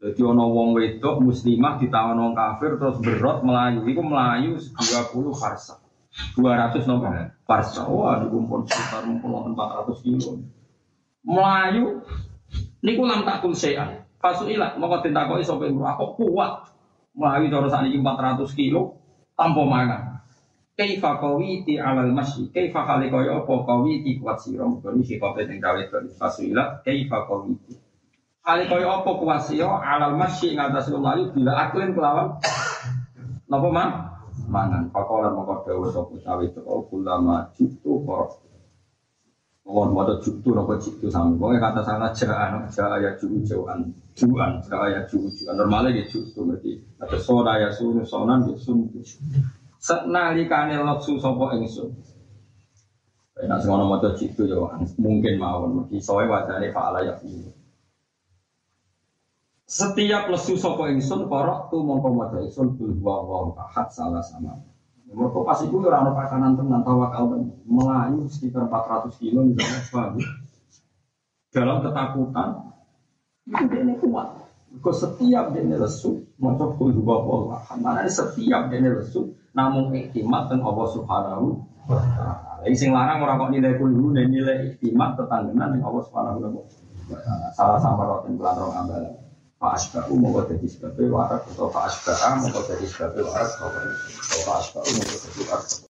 A: Jadi ono wong wedok muslimah ditawan wong kafir terus berot melayu. Iku melayu 20 farsa. 200 nopo farsa. Wah, niku pun sekitar 400 kilo. Melayu niku lam takul sean. Fasu ilat moko ditakoki sapa iku aku kuat. Melayu cara sakniki 400 kilo tanpa mangan. Kaifa qawiti alal masyi Kaifa khali kaya apa qawiti kuat sira si kopi yang kawit Fasu ilat Kaifa qawiti Kali kaya apa kuasio alal masyi ing atas melayu bila aklin kelawan napa man mangan. Pakola mongko dawuh sapa cawe teko kulama jutu kor Mohon moto jutu nopo jutu sama Pokoknya kata sana jaan jaa ya juu jauhan. Juan jaa ya juu juan normalnya gitu jutu berarti. Ada soda ya sunu sonan ya sun senalikane loksu sapa ingsun? Nah, semua nama itu jitu ya, mungkin mawon, mungkin soalnya wajahnya fa'ala ya setiap lesu sapa ingsun korok tu mongko maca ingsun wa wa ahad salah sama. Mereka pas itu ora ono pakanan tenan tawakal melayu sekitar 400 kilo misalnya bagus. Dalam ketakutan itu dia kuat. Kau setiap dia lesu maca bil wa wa ahad. Mana setiap dia lesu namun iktimat dan Allah Subhanahu wa. Sing larang ora kok nilai kulhu nilai iktimat tetanggenan dengan Allah Subhanahu wa taala. Salah sama rotin bulan rong ambalan. Pak Asba'u mau jadi sebabnya warak atau Pak Asba'a mau jadi sebabnya warak atau Pak Asba'u mau jadi warak